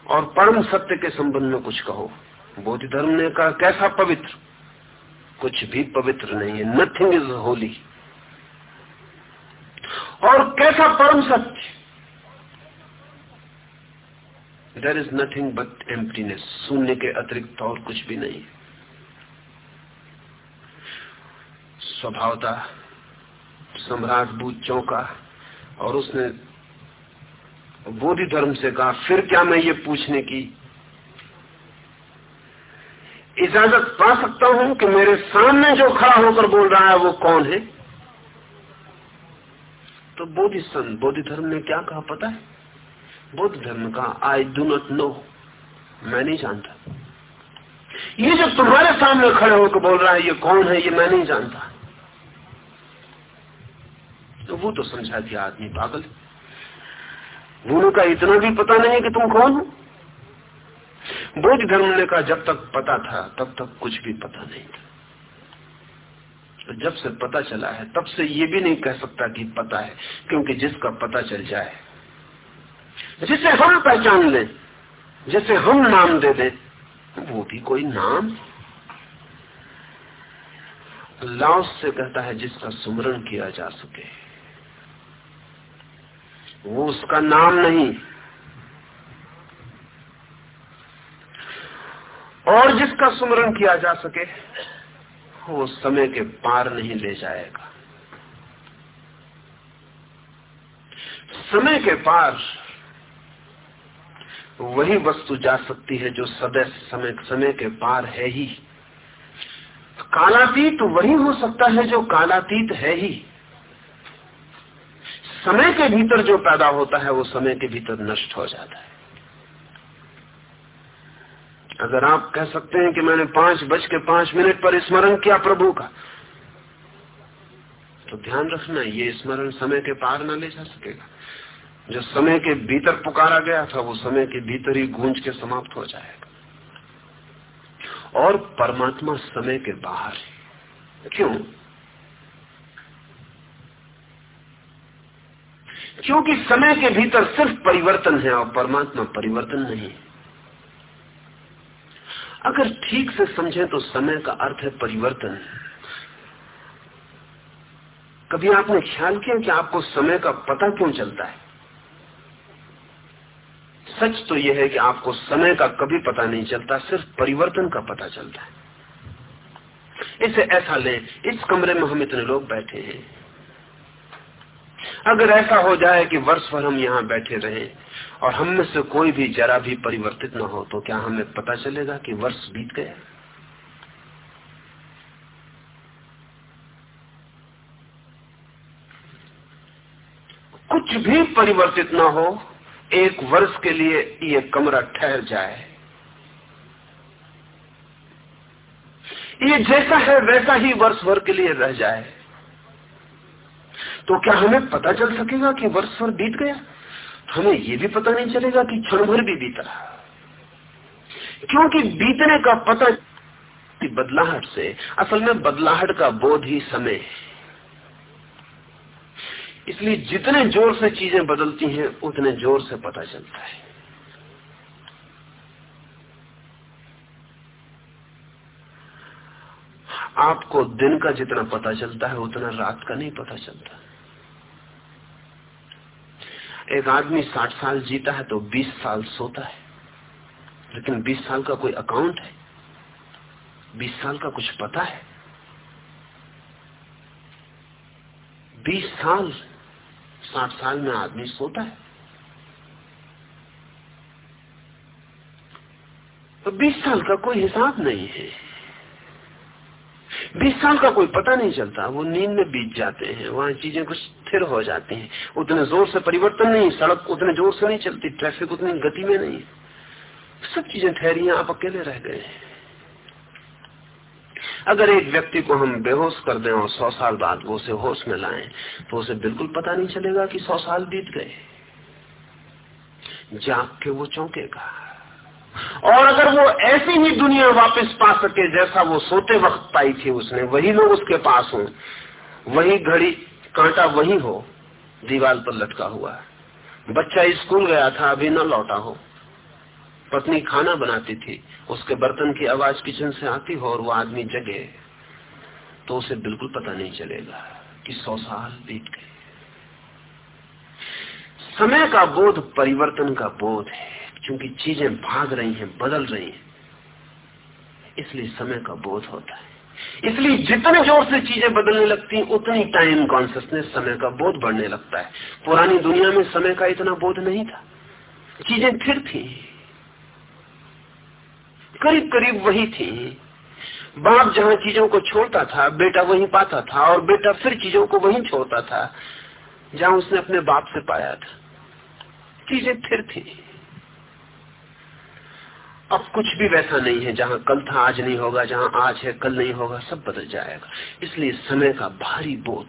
और परम सत्य के संबंध में कुछ कहो। बोध धर्म ने कहा, कैसा पवित्र? कुछ भी पवित्र नहीं है। नथिंग इज़ होली और कैसा परम सत्य? There is nothing but emptiness शून्य के अतिरिक्त और कुछ भी नहीं। स्वभावता, सम्राट बूझ चौंका और उसने बोधि धर्म से कहा, फिर क्या मैं ये पूछने की इजाज़त पा सकता हूँ कि मेरे सामने जो खड़ा होकर बोल रहा है वो कौन है? तो बोधि सन बोधि धर्म ने क्या कहा पता है? बोध धर्म का आई डू नॉट नो मैं नहीं जानता। ये जो तुम्हारे सामने खड़े होकर बोल रहा है, ये कौन है, ये मैं नहीं जानता। तो वो तो समझा दिया आदमी पागल गुरु का इतना भी पता नहीं है कि तुम कौन हो? बोध धर्म ने कहा, जब तक पता था, तब तक कुछ भी पता नहीं था। तो जब से पता चला है, तब से ये भी नहीं कह सकता कि पता है, क्योंकि जिसका पता चल जाए। जिसे हम पहचान लें, जिसे हम नाम दे दें, वो भी कोई नाम लाओस से कहता है, जिसका सुमरण किया जा सके। वो उसका नाम नहीं। और जिसका सुमरण किया जा सके वो समय के पार नहीं ले जाएगा। समय के पार वही वस्तु जा सकती है जो सदैव समय समय के पार है ही। कालातीत वही हो सकता है जो कालातीत है ही। समय के भीतर जो पैदा होता है, वो समय के भीतर नष्ट हो जाता है। अगर आप कह सकते हैं कि मैंने पाँच बज के पाँच मिनट पर स्मरण किया प्रभु का तो ध्यान रखना, ये स्मरण समय के पार न ले जा सकेगा। जो समय के भीतर पुकारा गया था, वो समय के भीतर ही गूंज के समाप्त हो जाएगा। और परमात्मा समय के बाहर है। क्यों? क्योंकि समय के भीतर सिर्फ़ परिवर्तन है और परमात्मा परिवर्तन नहीं अगर ठीक से समझें तो समय का अर्थ है परिवर्तन। कभी आपने ख्याल किया कि आपको समय का पता क्यों चलता है? सच तो यह है कि आपको समय का कभी पता नहीं चलता, सिर्फ़ परिवर्तन का पता चलता है। इसे ऐसा ले, इस कमरे में हम इतने लोग बैठे हैं। अगर ऐसा हो जाए कि वर्ष भर हम यहाँ बैठे रहे और हम में से कोई भी जरा भी परिवर्तित न हो तो क्या हमें पता चलेगा कि वर्ष बीत गया कुछ भी परिवर्तित ना हो, एक वर्ष के लिए ये कमरा ठहर जाए। ये जैसा है वैसा ही वर्ष भर के लिए रह जाए। तो क्या हमें पता चल सकेगा कि वर्ष भर बीत गया? हमें ये भी पता नहीं चलेगा कि क्षण भर भी बीता क्योंकि बीतने का पता बदलाहट से, असल में बदलाहट का बोध ही समय है। इसलिए जितने ज़ोर से चीज़ें बदलती हैं, उतने ज़ोर से पता चलता है। आपको दिन का जितना पता चलता है, उतना रात का नहीं पता चलता। एक आदमी साठ साल जीता है तो बीस साल सोता है। लेकिन बीस साल का कोई अकाउंट है? बीस साल का कुछ पता है? बीस साल, साठ साल में आदमी सोता है। तो बीस साल का कोई हिसाब नहीं है। बीस साल का कोई पता नहीं चलता, वो नींद में बीत जाते हैं, वहाँ चीज़ें कुछ स्थिर हो जाती हैं। उतने ज़ोर से परिवर्तन नहीं, सड़क उतने ज़ोर से नहीं चलती ट्रैफ़िक उतनी गति में नहीं। सब चीज़ें ठहरी आप अकेले रह गए हैं। अगर एक व्यक्ति को हम बेहोश कर दें और सौ साल बाद वो उसे होश में लाएँ तो उसे बिल्कुल पता नहीं चलेगा कि सौ साल बीत गए। जाग के वो चौंकेगा। और अगर वो ऐसी ही दुनिया वापस पा सके जैसा वो सोते वक्त पाई थी उसने, वही लोग उसके पास हो, वही घड़ी, कांटा वही हो, दीवार पर लटका हुआ बच्चा स्कूल गया था, अभी न लौटा हो। पत्नी खाना बनाती थी, उसके बर्तन की आवाज़ किचन से आती हो और वो आदमी जगे तो उसे बिल्कुल पता नहीं चलेगा कि सौ साल बीत गए। समय का बोध परिवर्तन का बोध है। क्योंकि चीज़ें भाग रही हैं, बदल रही हैं। इसलिए समय का बोध होता है। इसलिए जितने ज़ोर से चीज़ें बदलने लगती उतनी टाइम कॉन्सियसनेस समय का बोध बढ़ने लगता है। पुरानी दुनिया में समय का इतना बोध नहीं था। चीज़ें फिर थी। करीब करीब वही थी। बाप जहाँ चीज़ों को छोड़ता था, बेटा वहीं पाता था और बेटा फिर चीज़ों को वहीं छोड़ता था, जहाँ उसने अपने बाप से पाया था। चीज़ें फिर थी। अब कुछ भी वैसा नहीं है जहाँ कल था, आज नहीं होगा, जहाँ आज है, कल नहीं होगा, सब बदल जाएगा। इसलिए समय का भारी बोध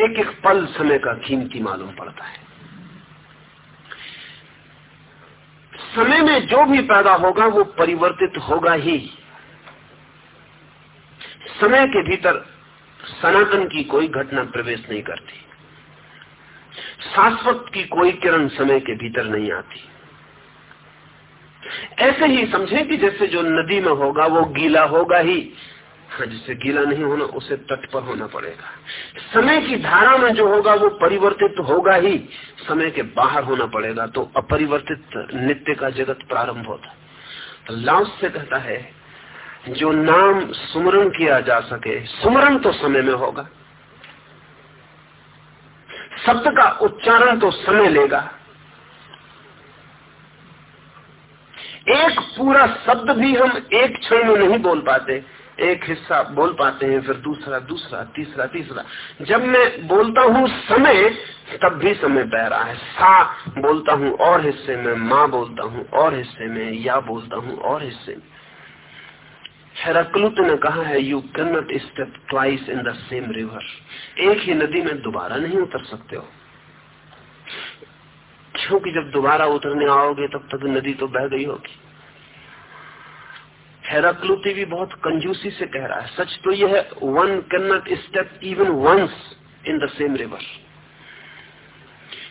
एक एक पल समय का कीमती मालूम पड़ता है। समय में जो भी पैदा होगा, वो परिवर्तित होगा ही। समय के भीतर सनातन की कोई घटना प्रवेश नहीं करती। शाश्वत की कोई किरण समय के भीतर नहीं आती। ऐसे ही समझें कि जैसे जो नदी में होगा, वो गीला होगा ही। हाँ जिससे गीला नहीं होना, उसे तट पर होना पड़ेगा। समय की धारा में जो होगा, वो परिवर्तित होगा ही। समय के बाहर होना पड़ेगा तो अपरिवर्तित नित्य का जगत प्रारंभ होता। तो लाउस से कहता है, जो नाम सुमरण किया जा सके, सुमरण तो समय में होगा। शब्द का उच्चारण तो समय लेगा। एक पूरा शब्द भी हम एक क्षण में नहीं बोल पाते। एक हिस्सा बोल पाते हैं, फिर दूसरा दूसरा, तीसरा तीसरा। जब मैं बोलता हूँ समय, तब भी समय बह रहा है। सा बोलता हूँ और हिस्से में, माँ बोलता हूँ और हिस्से में, या बोलता हूँ और हिस्से में। हेराक्लुत ने कहा है you can not step twice in the same river एक ही नदी में दोबारा नहीं उतर सकते हो। क्योंकि जब दोबारा उतरने आओगे, तब तक नदी तो बह गई होगी। हेराक्लुति भी बहुत कंजूसी से कह रहा है। सच तो यह है one can not step even once in the same river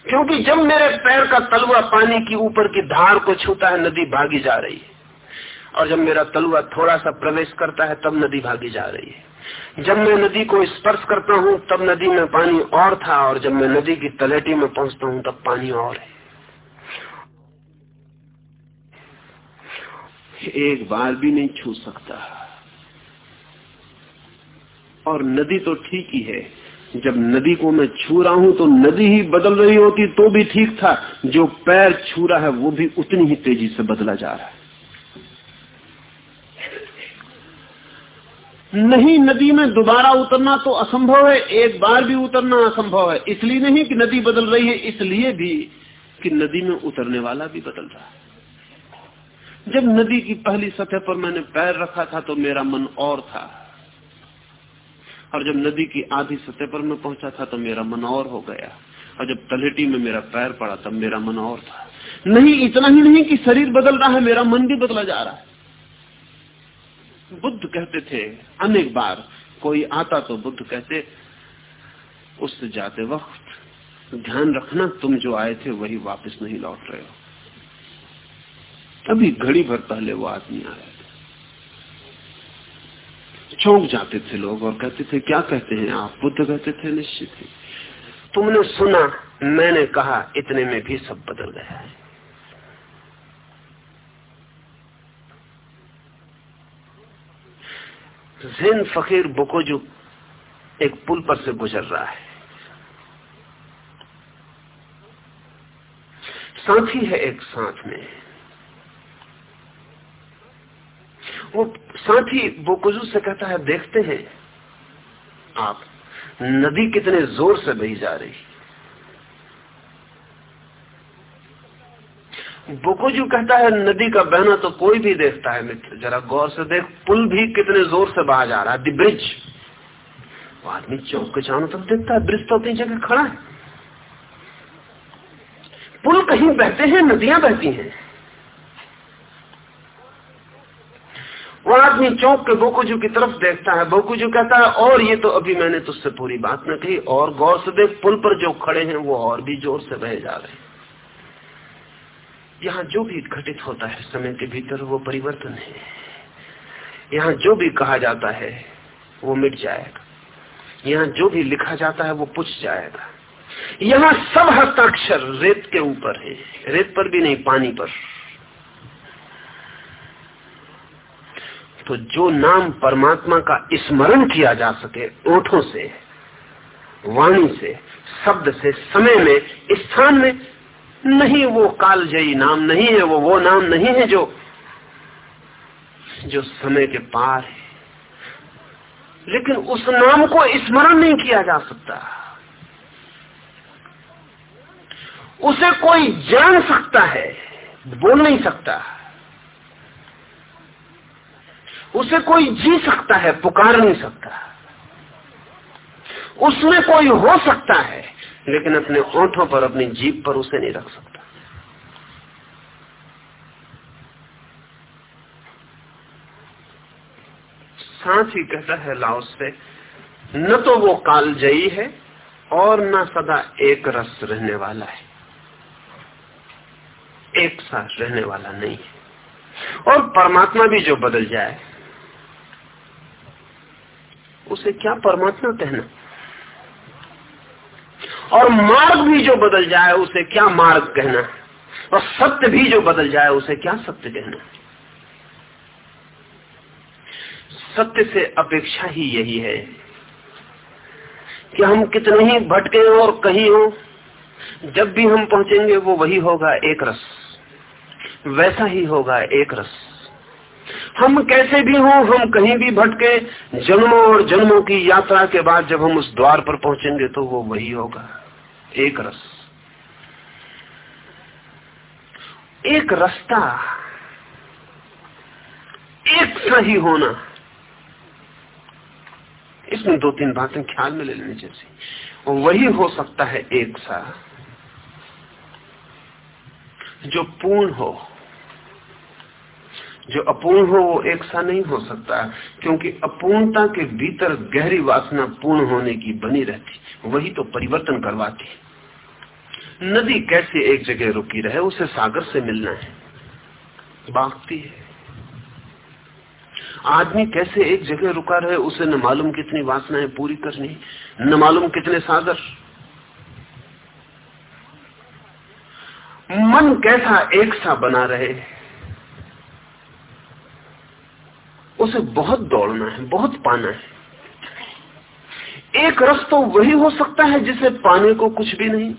क्योंकि जब मेरे पैर का तलवा पानी की ऊपर की धार को छूता है, नदी भागी जा रही है। और जब मेरा तलवा थोड़ा सा प्रवेश करता है, तब नदी भागी जा रही है। जब मैं नदी को स्पर्श करता हूँ, तब नदी में पानी और था, और जब मैं नदी की तलेटी में पहुँचता हूँ, तब पानी और है। एक बार भी नहीं छू सकता। और नदी तो ठीक ही है। जब नदी को मैं छू रहा हूँ तो नदी ही बदल रही होती तो भी ठीक था। जो पैर छू रहा है वो भी उतनी ही तेज़ी से बदला जा रहा है। नहीं, नदी में दोबारा उतरना तो असंभव है। एक बार भी उतरना असंभव है। इसलिए नहीं कि नदी बदल रही है, इसलिए भी कि नदी में उतरने वाला भी बदल रहा है। जब नदी की पहली सतह पर मैंने पैर रखा था तो मेरा मन और था। और जब नदी की आधी सतह पर मैं पहुँचा था तो मेरा मन और हो गया। और जब तलेटी में मेरा पैर पड़ा तब मेरा मन और था। नहीं, इतना ही नहीं कि शरीर बदल रहा है, मेरा मन भी बदला जा रहा है। बुद्ध कहते थे, अनेक बार, कोई आता तो बुद्ध कहते, उससे जाते वक्त ध्यान रखना, तुम जो आए थे वही वापस नहीं लौट रहे हो। अभी घड़ी भर पहले वो आदमी आया चौंक जाते थे लोग और कहते थे, क्या कहते हैं आप? बुद्ध कहते थे, निश्चित ही। तुमने सुना, मैंने कहा, इतने में भी सब बदल गया है। जैन फकीर बुकोजू एक पुल पर से गुजर रहा है। साथी है एक साथ में। वो साथ साथी बोकुजू से कहता है, देखते हैं आप, नदी कितने ज़ोर से बही जा रही बोकोजू कहता है, नदी का बहना तो कोई भी देखता है मित्र, जरा गौर से देख, पुल भी कितने ज़ोर से बहा जा रहा है ब्रिज। वो आदमी चौक के चारों तरफ़ देखता है, ब्रिज तो अपनी जगह खड़ा है। पुल कहीं बहते हैं, नदियाँ बहती हैं। वो आदमी चौक के बोकुजू की तरफ़ देखता है। बोकुजू कहता है, और ये तो अभी मैंने तुझसे पूरी बात न कही, और गौर से देख, पुल पर जो खड़े हैं, वो और भी ज़ोर से बह जा रहे हैं। यहाँ जो भी घटित होता है समय के भीतर, वो परिवर्तन है। यहाँ जो भी कहा जाता है, वो मिट जाएगा। यहाँ जो भी लिखा जाता है, वो पुछ जाएगा। यहाँ सब हस्ताक्षर रेत के ऊपर है। रेत पर भी नहीं, पानी पर। तो जो नाम परमात्मा का स्मरण किया जा सके ओठों से, वाणी से, शब्द से, समय में, स्थान में, नहीं वो कालजयी नाम नहीं है, वो वो नाम नहीं है जो जो समय के पार है। लेकिन उस नाम को स्मरण नहीं किया जा सकता। उसे कोई जान सकता है, बोल नहीं सकता। उसे कोई जी सकता है, पुकार नहीं सकता। उसमें कोई हो सकता है, लेकिन अपने ओठों पर, अपनी जीप पर उसे नहीं रख सकता। सांस ही कहता है लाओस से, न तो वो कालजयी है, और न सदा एक रस रहने वाला है। एक साथ रहने वाला नहीं है। और परमात्मा भी जो बदल जाए उसे क्या परमात्मा कहना? और मार्ग भी जो बदल जाए, उसे क्या मार्ग कहना? और सत्य भी जो बदल जाए, उसे क्या सत्य कहना? सत्य से अपेक्षा ही यही है कि हम कितने ही भटके हो और कहीं हो, जब भी हम पहुँचेंगे, वो वही होगा, एक रस। वैसा ही होगा, एक रस। हम कैसे भी हों, हम कहीं भी भटके, जन्मों और जन्मों की यात्रा के बाद जब हम उस द्वार पर पहुँचेंगे तो वो वही होगा। एक रस। एक रास्ता। एक सही होना। इसमें दो तीन बातें ख्याल में ले लेनी जैसी। वही हो सकता है एक सा। जो पूर्ण हो। जो अपूर्ण हो वो एक सा नहीं हो सकता, क्योंकि अपूर्णता के भीतर गहरी वासना पूर्ण होने की बनी रहती, वही तो परिवर्तन करवाती नदी कैसे एक जगह रुकी रहे, उसे सागर से मिलना है बागती है। आदमी कैसे एक जगह रुका रहे, उसे न मालूम कितनी वासनाएँ पूरी करनी, न मालूम कितने सागर। मन कैसा एक सा बना रहे उसे बहुत दौड़ना है, बहुत पाना है। एक रस तो वही हो सकता है जिसे पाने को कुछ भी नहीं,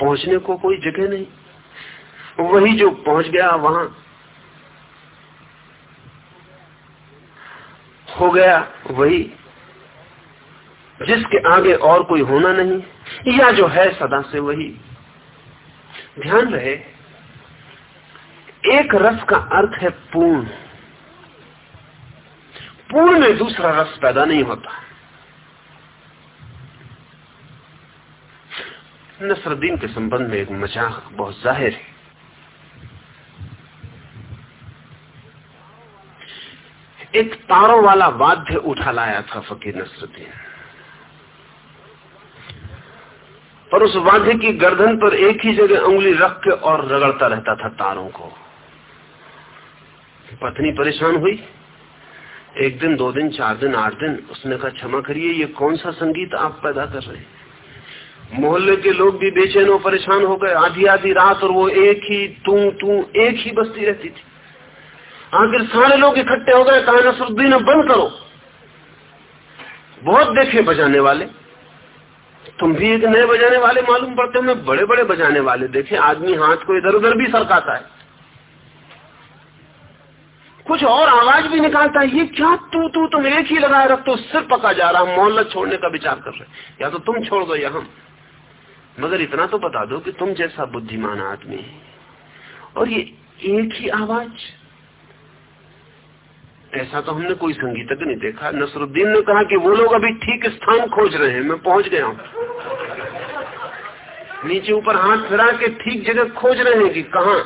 पहुँचने को कोई जगह नहीं। वही जो पहुँच गया, वहाँ हो गया, वही जिसके आगे और कोई होना नहीं, या जो है सदा से वही। ध्यान रहे, एक रस का अर्थ है पूर्ण। पूर्ण में दूसरा रस पैदा नहीं होता। नसरुद्दीन के संबंध में एक मज़ाक बहुत ज़ाहिर है। एक तारों वाला वाद्य उठा लाया था फकीर नसरुद्दीन। पर उस वाद्य की गर्दन पर एक ही जगह उंगली रख के और रगड़ता रहता था तारों को। पत्नी परेशान हुई। एक दिन, दो दिन, चार दिन, आठ दिन, उसने कहा, क्षमा करिए, ये कौन सा संगीत आप पैदा कर रहे हैं? मोहल्ले के लोग भी बेचैन और परेशान हो गए। आधी आधी रात और वो एक ही, तू तू, एक ही बसती रहती थी। आखिर सारे लोग इकट्ठे हो गए कहा बंद करो। बहुत देखे बजाने वाले। तुम भी एक नए बजाने वाले मालूम पड़ते हो बड़े बड़े बजाने वाले देखे। आदमी हाथ को इधर उधर भी सरकाता है। कुछ और आवाज़ भी निकालता है, ये क्या तू तू, तुम एक ही लगाए रख तो सिर पका जा रहा मोहल्ला छोड़ने का विचार कर रहे या तो तुम छोड़ दो या हम। मगर इतना तो बता दो कि तुम जैसा बुद्धिमान आदमी है। और ये एक ही आवाज़। ऐसा तो हमने कोई संगीतज्ञ नहीं देखा। नसरुद्दीन ने कहा कि वो लोग अभी ठीक स्थान खोज रहे हैं, मैं पहुँच गया हूँ। नीचे ऊपर हाथ फिरा के ठीक जगह खोज रहे हैं कि कहा?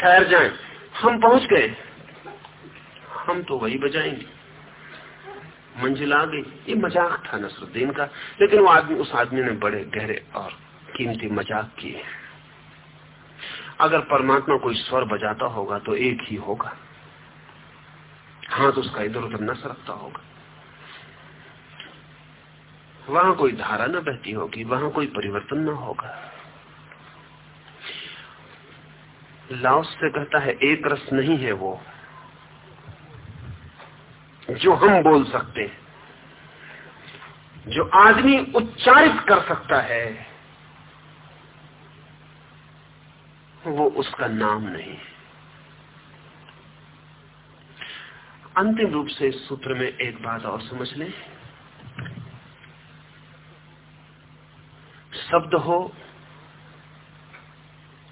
ठहर जाए। हम पहुँच गए। हम तो वही बजाएँगे। मंजिल आ गई। ये मज़ाक था नसरुद्दीन का। लेकिन वो आदमी, उस आदमी ने बड़े गहरे और कीमती मज़ाक किए अगर परमात्मा कोई स्वर बजाता होगा तो एक ही होगा। हाथ उसका इधर उधर न सरकता होगा। वहाँ कोई धारा न बहती होगी, वहाँ कोई परिवर्तन न होगा। लाओस से कहता है, एक रस नहीं है वो जो हम बोल सकते हैं। जो आदमी उच्चारित कर सकता है, वो उसका नाम नहीं है। अंतिम रूप से इस सूत्र में एक बात और समझ लें। शब्द हो,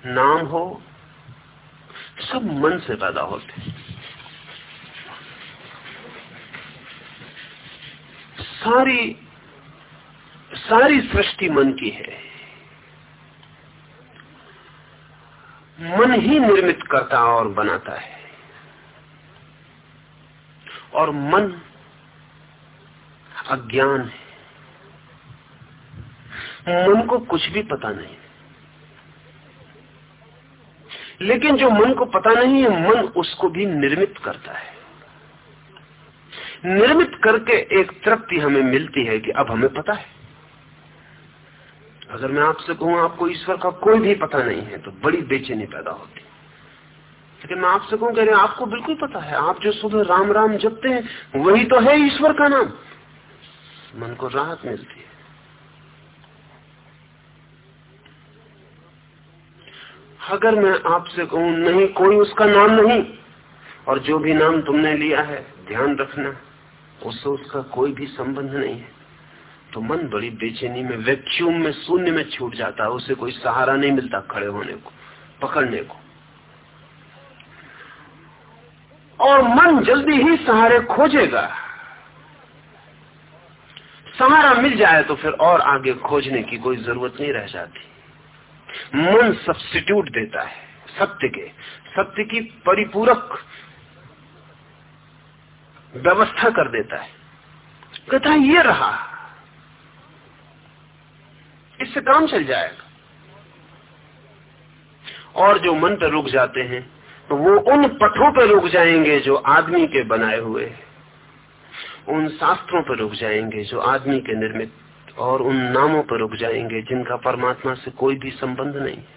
नाम हो, सब मन से पैदा होते सारी सारी सृष्टि मन की है। मन ही निर्मित करता और बनाता है। और मन अज्ञान है। मन को कुछ भी पता नहीं। लेकिन जो मन को पता नहीं है, मन उसको भी निर्मित करता है। निर्मित करके एक तृप्ति हमें मिलती है कि अब हमें पता है। अगर मैं आपसे कहूँ, आपको ईश्वर का कोई भी पता नहीं है तो बड़ी बेचैनी पैदा होती लेकिन मैं आपसे कहूँ, कह रहे आपको बिल्कुल पता है, आप जो सुबह राम राम जपते हैं, वही तो है ईश्वर का नाम। मन को राहत मिलती है। अगर मैं आपसे कहूँ, नहीं, कोई उसका नाम नहीं, और जो भी नाम तुमने लिया है, ध्यान रखना। उससे उसका कोई भी संबंध नहीं है। तो मन बड़ी बेचैनी में वैक्यूम में, शून्य में छूट जाता है। उसे कोई सहारा नहीं मिलता खड़े होने को, पकड़ने को। और मन जल्दी ही सहारे खोजेगा। सहारा मिल जाए तो फिर और आगे खोजने की कोई ज़रूरत नहीं रह जाती। मन सब्सिट्यूट देता है, सत्य के। सत्य की परिपूरक व्यवस्था कर देता है। कहता है ये रहा। इससे काम चल जाएगा। और जो मन पर रुक जाते हैं तो वो उन पथों पर रुक जाएँगे जो आदमी के बनाए हुए उन शास्त्रों पर रुक जाएँगे जो आदमी के निर्मित और उन नामों पर रुक जाएँगे जिनका परमात्मा से कोई भी संबंध नहीं इस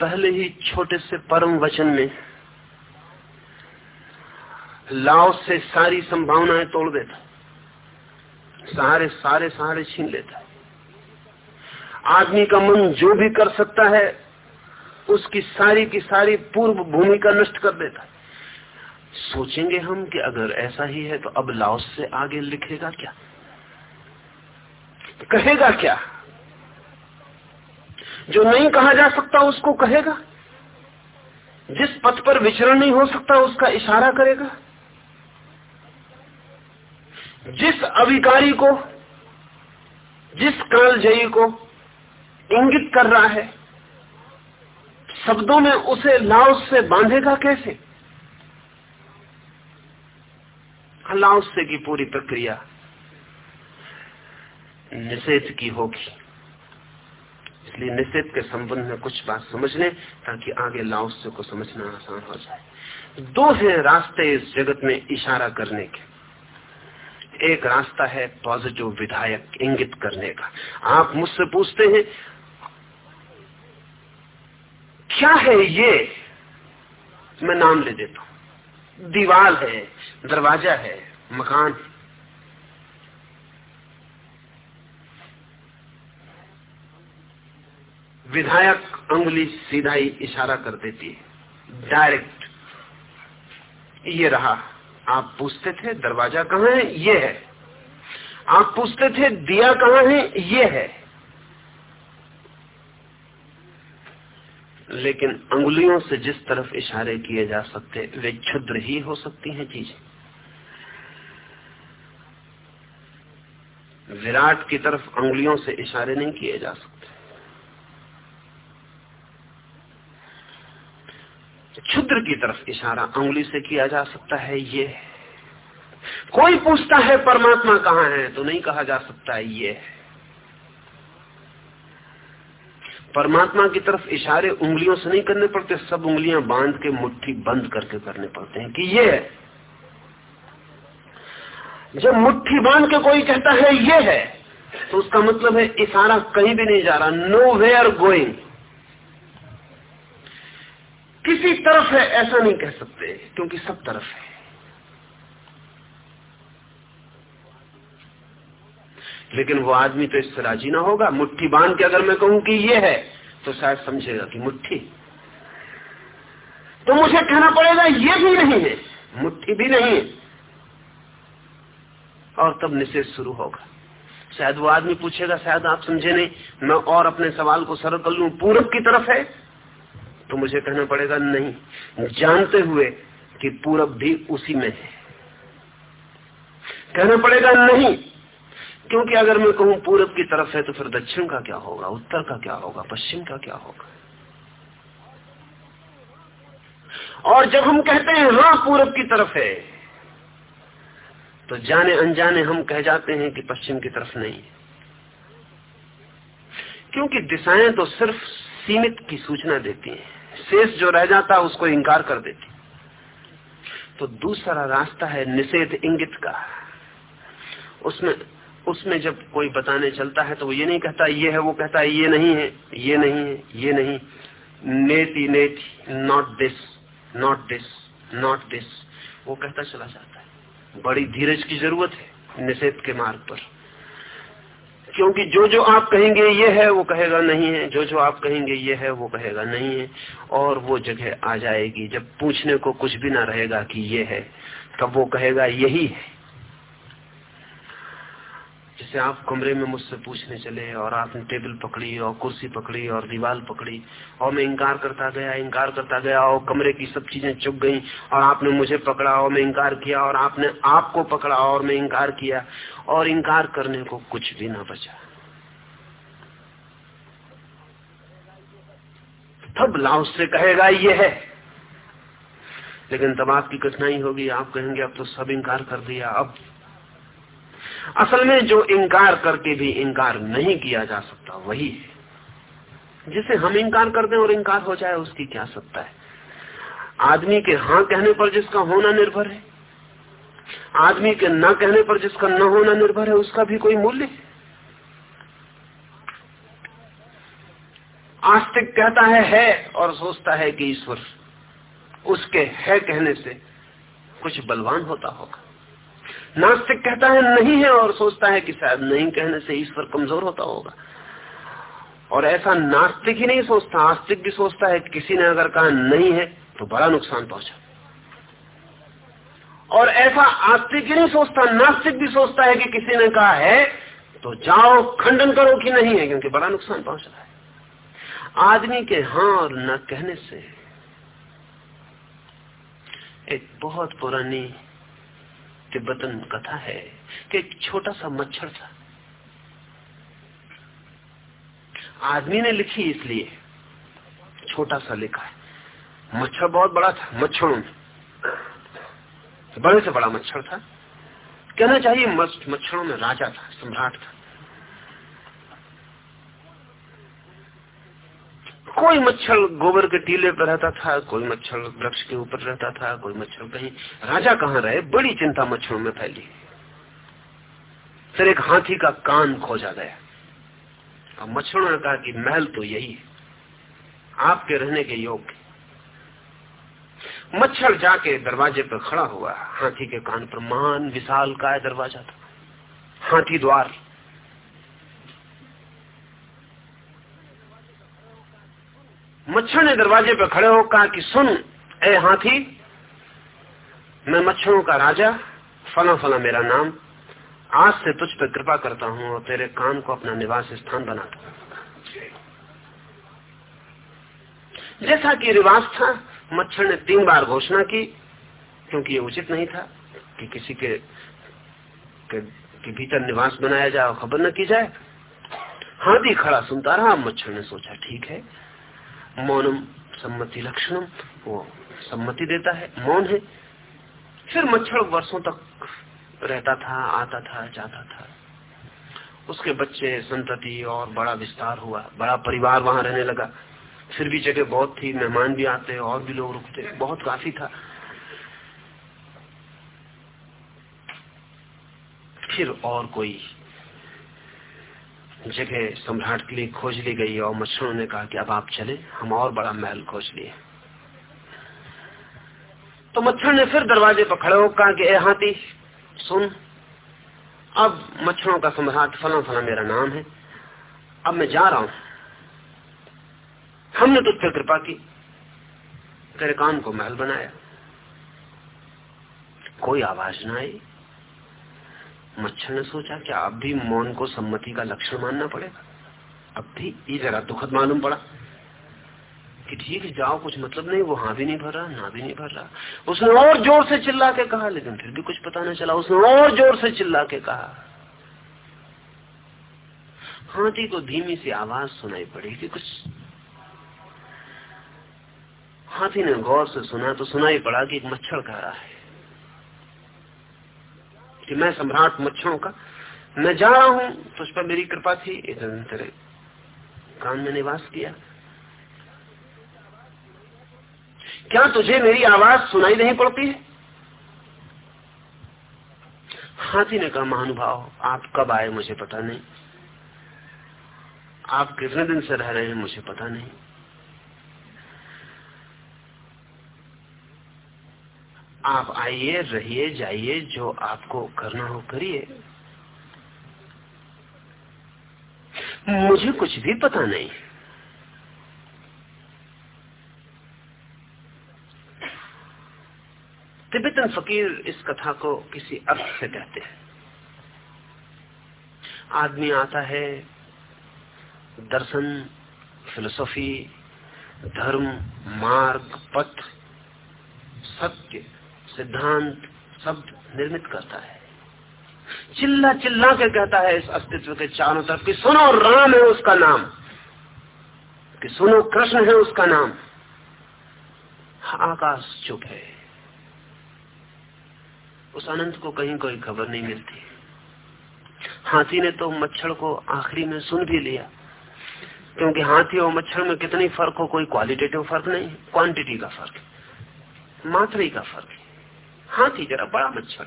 पहले ही छोटे से परम वचन में लाओ से सारी संभावनाएँ तोड़ देता, सहारे सारे सहारे छीन लेता। आदमी का मन जो भी कर सकता है, उसकी सारी की सारी पूर्व भूमिका नष्ट कर देता। सोचेंगे हम कि अगर ऐसा ही है तो अब लाओस से आगे लिखेगा क्या? कहेगा क्या? जो नहीं कहा जा सकता उसको कहेगा। जिस पथ पर विचरण नहीं हो सकता उसका इशारा करेगा। जिस अभिकारी को, जिस कालजयी को इंगित कर रहा है, शब्दों में उसे लाउस से बांधेगा कैसे? लाउस की पूरी प्रक्रिया निषेध की होगी। इसलिए निषेध के संबंध में कुछ बात समझ लें, ताकि आगे लाओस्य को समझना आसान हो जाए। दो है रास्ते इस जगत में इशारा करने के। एक रास्ता है पॉजिटिव विधायक इंगित करने का। आप मुझसे पूछते हैं, क्या है ये? मैं नाम ले देता हूँ। दीवाल है, दरवाज़ा है, मकान है। विधायक अंगुली सीधा ही इशारा कर देती है। डायरेक्ट ये रहा। आप पूछते थे, दरवाज़ा कहाँ है? ये है। आप पूछते थे, दिया कहाँ है? ये है। लेकिन अंगुलियों से जिस तरफ़ इशारे किए जा सकते, वे क्षुद्र ही हो सकती हैं चीज़ें। विराट की तरफ़ अंगुलियों से इशारे नहीं किए जा सकते। क्षुद्र की तरफ़ इशारा उंगली से किया जा सकता है, ये कोई पूछता है, परमात्मा कहाँ है तो नहीं कहा जा सकता है। ये परमात्मा की तरफ़ इशारे उंगलियों से नहीं करने पड़ते, सब उंगलियाँ बाँध के मुट्ठी बंद करके करने पड़ते हैं कि ये है। जब मुट्ठी बाँध के कोई कहता है, ये है तो उसका मतलब है, इशारा कहीं भी नहीं जा रहा नो वेयर गोइंग किसी तरफ़ है, ऐसा नहीं कह सकते, क्योंकि सब तरफ़ है। लेकिन वो आदमी तो इससे राज़ी ना होगा। मुट्ठी बाँध के अगर मैं कहूँ कि ये है तो शायद समझेगा कि मुट्ठी। तो मुझे कहना पड़ेगा, ये भी नहीं है, मुट्ठी भी नहीं है। और तब निषेध शुरू होगा। शायद वो आदमी पूछेगा, शायद आप समझे नहीं, मैं और अपने सवाल को सरल कर लू, पूरब की तरफ़ है तो मुझे कहना पड़ेगा, नहीं। जानते हुए कि पूरब भी उसी में है। कहना पड़ेगा, नहीं। क्योंकि अगर मैं कहूँ पूरब की तरफ़ है तो फिर दक्षिण का क्या होगा, उत्तर का क्या होगा, पश्चिम का क्या होगा? और जब हम कहते हैं हाँ पूरब की तरफ़ है तो जाने अनजाने हम कह जाते हैं कि पश्चिम की तरफ़ नहीं क्योंकि दिशाएँ तो सिर्फ़ सीमित की सूचना देती हैं। शेष जो रह जाता उसको इंकार कर देती। तो दूसरा रास्ता है निषेध इंगित का। उसमें उसमें जब कोई बताने चलता है तो वो ये नहीं कहता, ये है, वो कहता है, ये नहीं है, ये नहीं है, ये नहीं नेति नेति not this not this not this वो कहता चला जाता है। बड़ी धीरज की ज़रूरत है निषेध के मार्ग पर। क्योंकि जो जो आप कहेंगे ये है, वो कहेगा नहीं है। जो जो आप कहेंगे ये है, वो कहेगा नहीं है। और वो जगह आ जाएगी। जब पूछने को कुछ भी ना रहेगा कि ये है, तब वो कहेगा यही है। जैसे आप कमरे में मुझसे पूछने चले और आपने टेबल पकड़ी और कुर्सी पकड़ी और दीवार पकड़ी और मैं इंकार करता गया, इंकार करता गया और कमरे की सब चीज़ें चुप गई और आपने मुझे पकड़ा और मैं इंकार किया और आपने आपको पकड़ा और मैं इंकार किया और इंकार करने को कुछ भी ना बचा। तब लाओ से कहेगा ये है। लेकिन तब आपकी कठिनाई होगी, आप कहेंगे, अब तो सब इंकार कर दिया, अब असल में जो इंकार करके भी इंकार नहीं किया जा सकता, वही है। जिसे हम इंकार कर दें और इंकार हो जाए, उसकी क्या सत्ता है? आदमी के हाँ कहने पर जिसका होना निर्भर है, आदमी के न कहने पर जिसका न होना निर्भर है, उसका भी कोई मूल्य आस्तिक कहता है है, और सोचता है कि ईश्वर, उसके है कहने से कुछ बलवान होता होगा। नास्तिक कहता है, नहीं है, और सोचता है कि शायद नहीं कहने से ईश्वर कमज़ोर होता होगा। और ऐसा नास्तिक ही नहीं सोचता, आस्तिक भी सोचता है किसी ने अगर कहा नहीं है तो बड़ा नुकसान पहुँचा। और ऐसा आस्तिक ही नहीं सोचता, नास्तिक भी सोचता है कि किसी ने कहा है तो जाओ, खंडन करो कि नहीं है, क्योंकि बड़ा नुकसान पहुँच रहा है। आदमी के हाँ और न कहने से एक बहुत पुरानी तिब्बतन कथा है कि एक छोटा सा मच्छर था। आदमी ने लिखी इसलिए, छोटा सा लिखा है। मच्छर बहुत बड़ा था, मच्छरों बड़े से बड़ा मच्छर था। कहना चाहिए मच्छरों में राजा था, सम्राट था। कोई मच्छर गोबर के टीले पर रहता था, कोई मच्छर वृक्ष के ऊपर रहता था, कोई मच्छर कहीं। राजा कहाँ रहे? बड़ी चिंता मच्छरों में फैली। फिर एक हाथी का कान खोजा गया। और मच्छरों ने कहा कि महल तो यही है। आपके रहने के योग्य। मच्छर जाके दरवाजे पर खड़ा हुआ। हाथी के कान पर महान विशाल का दरवाज़ा था। हाथी द्वार। मच्छर ने दरवाजे पर खड़े होकर कहा कि सुन ए हाथी मैं मच्छरों का राजा फला फला मेरा नाम। आज से तुझ पर कृपा करता हूँ और तेरे कान को अपना निवास स्थान बनाता हूँ जैसा कि रिवाज था मच्छर ने तीन बार घोषणा की क्योंकि ये उचित नहीं था कि किसी के, के, के भीतर निवास बनाया जाए और खबर न की जाए। हाथी खड़ा सुनता रहा मच्छर ने सोचा ठीक है। मौनम, सम्मति लक्षणम, वो सम्मति देता है, मौन है। फिर मच्छर वर्षों तक रहता था, आता था, जाता था। उसके बच्चे, संतति और बड़ा विस्तार हुआ, बड़ा परिवार वहाँ रहने लगा। फिर भी जगह बहुत थी, मेहमान भी आते, और भी लोग रुकते, बहुत काफ़ी था। फिर और कोई जगह सम्राट के लिए खोज ली गई और मच्छरों ने कहा कि अब आप चले, हम और बड़ा महल खोज लिए। तो मच्छर ने फिर दरवाजे पर खड़े होकर कहा कि, ए हाथी, सुन, अब मच्छरों का सम्राट फला फला मेरा नाम है। अब मैं जा रहा हूँ। हमने तुझ पर कृपा की, तेरे काम को महल बनाया। कोई आवाज़ ना आई। मच्छर ने सोचा क्या अब भी मौन को सम्मति का लक्षण मानना पड़ेगा। अब भी ये जरा दुखद मालूम पड़ा कि ठीक जाओ, कुछ मतलब नहीं, वो हाँ भी नहीं भर रहा, ना भी नहीं भर रहा। उसने और ज़ोर से चिल्ला के कहा, लेकिन फिर भी कुछ पता नहीं चला, उसने और ज़ोर से चिल्ला के कहा। हाथी को धीमी सी आवाज़ सुनाई पड़ी कि कुछ हाथी ने गौर से सुना तो सुनाई पड़ा कि एक मच्छर कह रहा है। कि मैं सम्राट मच्छरों का, मैं जा रहा हूँ तुझ पर मेरी कृपा थी। इधर तेरे में निवास किया। क्या तुझे मेरी आवाज़ सुनाई नहीं पड़ती है? हाथी ने कहा, महानुभाव, आप कब आए मुझे पता नहीं। आप कितने दिन से रह रहे हैं मुझे पता नहीं। आप आइए, रहिए, जाइए, जो आपको करना हो करिए। मुझे कुछ भी पता नहीं। तिब्बतन फकीर इस कथा को किसी अर्थ से कहते हैं। आदमी आता है, दर्शन, फिलोसॉफी, धर्म, मार्ग, पथ, सत्य। सिद्धांत शब्द निर्मित करता है। चिल्ला चिल्ला के कहता है इस अस्तित्व के चारों तरफ़ कि सुनो, राम है उसका नाम। कि सुनो, कृष्ण है उसका नाम। आकाश चुप है। उस अनंत को कहीं कोई खबर नहीं मिलती। हाथी ने तो मच्छर को आखिरी में सुन भी लिया। क्योंकि हाथी और मच्छर में कितनी फ़र्क हो, कोई क्वालिटेटिव फ़र्क नहीं क्वांटिटी का फ़र्क मात्रा का फ़र्क है। हाथी जरा बड़ा मच्छर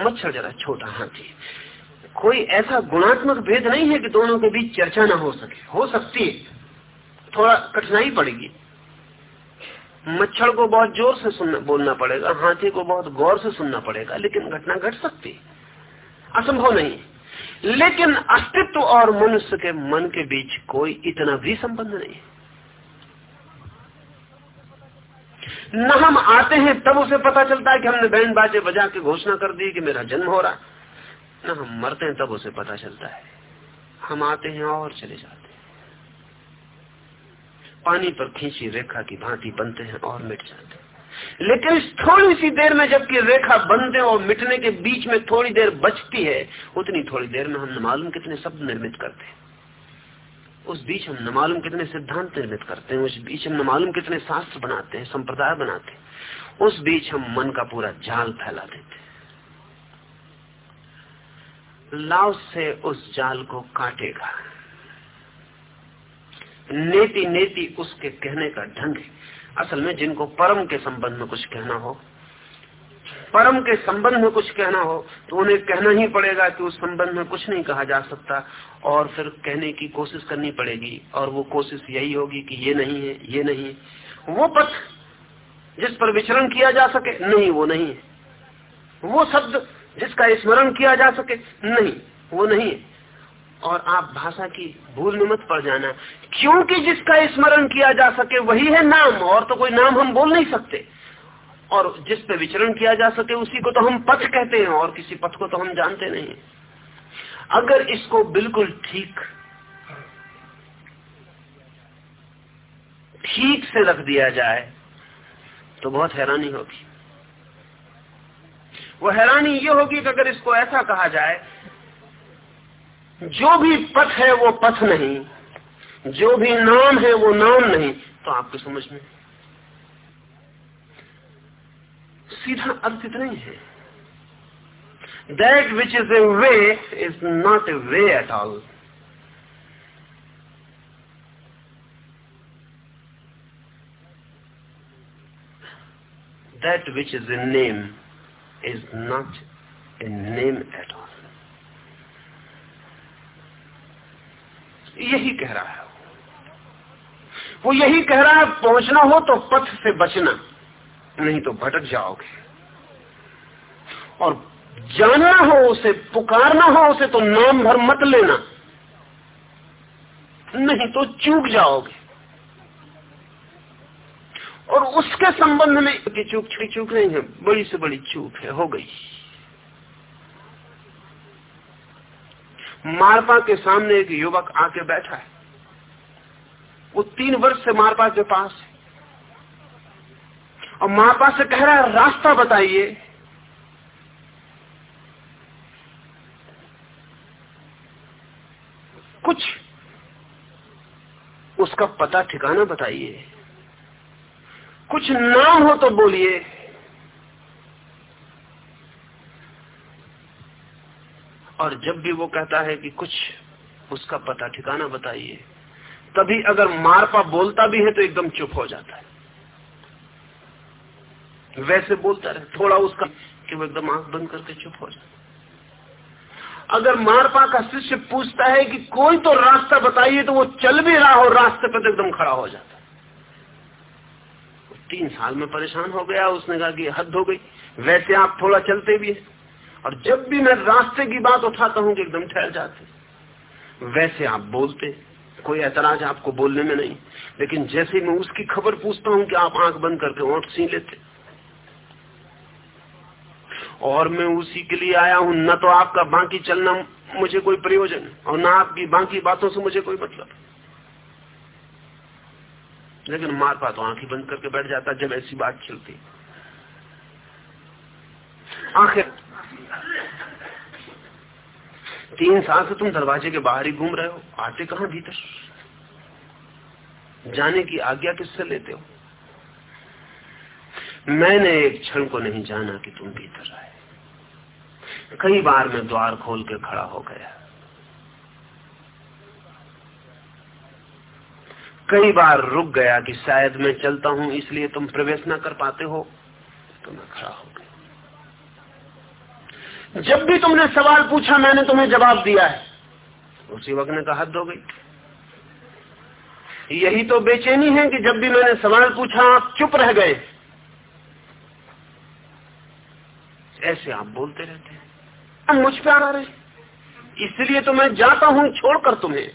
मच्छर जरा छोटा हाथी कोई ऐसा गुणात्मक भेद नहीं है कि दोनों के बीच चर्चा ना हो सके। हो सकती है। थोड़ा कठिनाई पड़ेगी। मच्छर को बहुत ज़ोर से सुनना बोलना पड़ेगा, हाथी को बहुत गौर से सुनना पड़ेगा, लेकिन घटना घट सकती असंभव नहीं लेकिन अस्तित्व और मनुष्य के मन के बीच कोई इतना भी संबंध नहीं न हम आते हैं, तब उसे पता चलता है कि हमने बैंड बाजे बजा के घोषणा कर दी कि मेरा जन्म हो रहा न हम मरते हैं, तब उसे पता चलता है। हम आते हैं और चले जाते हैं। पानी पर खींची रेखा की भांति बनते हैं और मिट जाते हैं। लेकिन थोड़ी सी देर में जबकि रेखा बनने और मिटने के बीच में थोड़ी देर बचती है, उतनी थोड़ी देर में हम मालूम कितने शब्द निर्मित करते हैं। उस बीच हम न मालूम कितने सिद्धांत निर्मित करते हैं, उस बीच हम न मालूम कितने शास्त्र बनाते हैं, संप्रदाय बनाते हैं। उस बीच हम मन का पूरा जाल फैला देते हैं। लाव से उस जाल को काटेगा। नेति नेति उसके कहने का ढंग है। असल में जिनको परम के संबंध में कुछ कहना हो परम के संबंध में कुछ कहना हो तो उन्हें कहना ही पड़ेगा कि उस संबंध में कुछ नहीं कहा जा सकता। और फिर कहने की कोशिश करनी पड़ेगी, और वो कोशिश यही होगी कि ये नहीं है, ये नहीं है। वो पथ जिस पर विचरण किया जा सके, नहीं, वो नहीं है। वो शब्द जिसका स्मरण किया जा सके, नहीं, वो नहीं है। और आप भाषा की भूल में मत पड़ जाना। क्योंकि जिसका स्मरण किया जा सके, वही है नाम। और तो कोई नाम हम बोल नहीं सकते। और जिस पे विचरण किया जा सके उसी को तो हम पथ कहते हैं, और किसी पथ को तो हम जानते नहीं अगर इसको बिल्कुल ठीक ठीक से रख दिया जाए तो बहुत हैरानी होगी। वो हैरानी ये होगी कि अगर इसको ऐसा कहा जाए, जो भी पथ है वो पथ नहीं, जो भी नाम है वो नाम नहीं तो आपकी समझ में सीधा अर्थ इतना ही है। That which is a way is not a way at all that which is a name is not a name at all यही कह रहा है। वो यही कह रहा है, पहुँचना हो तो पथ से बचना। नहीं तो भटक जाओगे। और जानना हो उसे, पुकारना हो उसे तो नाम भर मत लेना। नहीं तो चूक जाओगे। और उसके संबंध में कि चूक, छोटी चूक नहीं है, बड़ी से बड़ी चूक है, हो गई। मारपा के सामने एक युवक आके बैठा है। वो तीन वर्ष से मारपा के पास है। और मारपा से कह रहा है, रास्ता बताइए। कुछ उसका पता ठिकाना बताइए। कुछ नाम हो तो बोलिए। और जब भी वो कहता है कि कुछ उसका पता ठिकाना बताइए, तभी अगर मारपा बोलता भी है तो एकदम चुप हो जाता है। वैसे बोलता रहे, थोड़ा उसका कि वो एकदम आँख बंद करके चुप हो जाता अगर मारपा का शिष्य पूछता है कि कोई तो रास्ता बताइए तो वो चल भी रहा हो, रास्ते पर तो एकदम खड़ा हो जाता। तीन साल में परेशान हो गया, उसने कहा कि हद हो गई, वैसे आप थोड़ा चलते भी है। और जब भी मैं रास्ते की बात उठाता हूँ एकदम ठहर जाते। वैसे आप बोलते, कोई ऐतराज आपको बोलने में नहीं, लेकिन जैसे मैं उसकी खबर पूछता हूँ कि आप आँख बंद करके ओट सी लेते और मैं उसी के लिए आया हूँ। न तो आपका बाकी चलना मुझे कोई प्रयोजन, और न आपकी बाकी बातों से मुझे कोई मतलब। लेकिन मार पा तो आँखें बंद करके बैठ जाता जब ऐसी बात चलती। आखिर, तीन साल से तुम दरवाजे के बाहर ही घूम रहे हो, आते कहा भीतर? जाने की आज्ञा किससे लेते हो? मैंने एक क्षण को नहीं जाना कि तुम भीतर आए। कई बार मैं द्वार खोल के खड़ा हो गया। कई बार रुक गया कि शायद मैं चलता हूँ, इसलिए तुम प्रवेश ना कर पाते हो तो मैं खड़ा हो गया। जब भी तुमने सवाल पूछा, मैंने तुम्हें जवाब दिया है। उसी वक्त ने कहा हद गई यही तो बेचैनी है कि जब भी मैंने सवाल पूछा, आप चुप रह गए। ऐसे आप बोलते रहते हैं। मुझ पे आ रहे इसलिए तो मैं जाता हूँ छोड़कर तुम्हें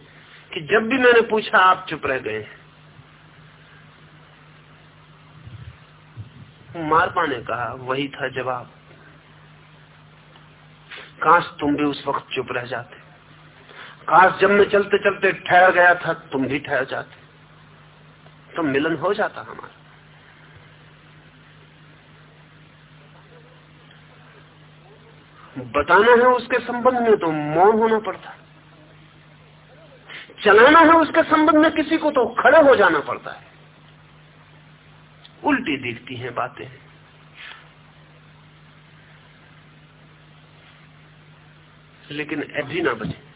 कि जब भी मैंने पूछा, आप चुप रह गए मारपा ने कहा, वही था जवाब। काश तुम भी उस वक्त चुप रह जाते। काश जब मैं चलते चलते ठहर गया था, तुम भी ठहर जाते। तो मिलन हो जाता हमारा। बताना है उसके संबंध में तो मौन होना पड़ता चलाना है उसके संबंध में किसी को तो खड़े हो जाना पड़ता है। उल्टी दिखती हैं बातें। लेकिन अभी ना बचे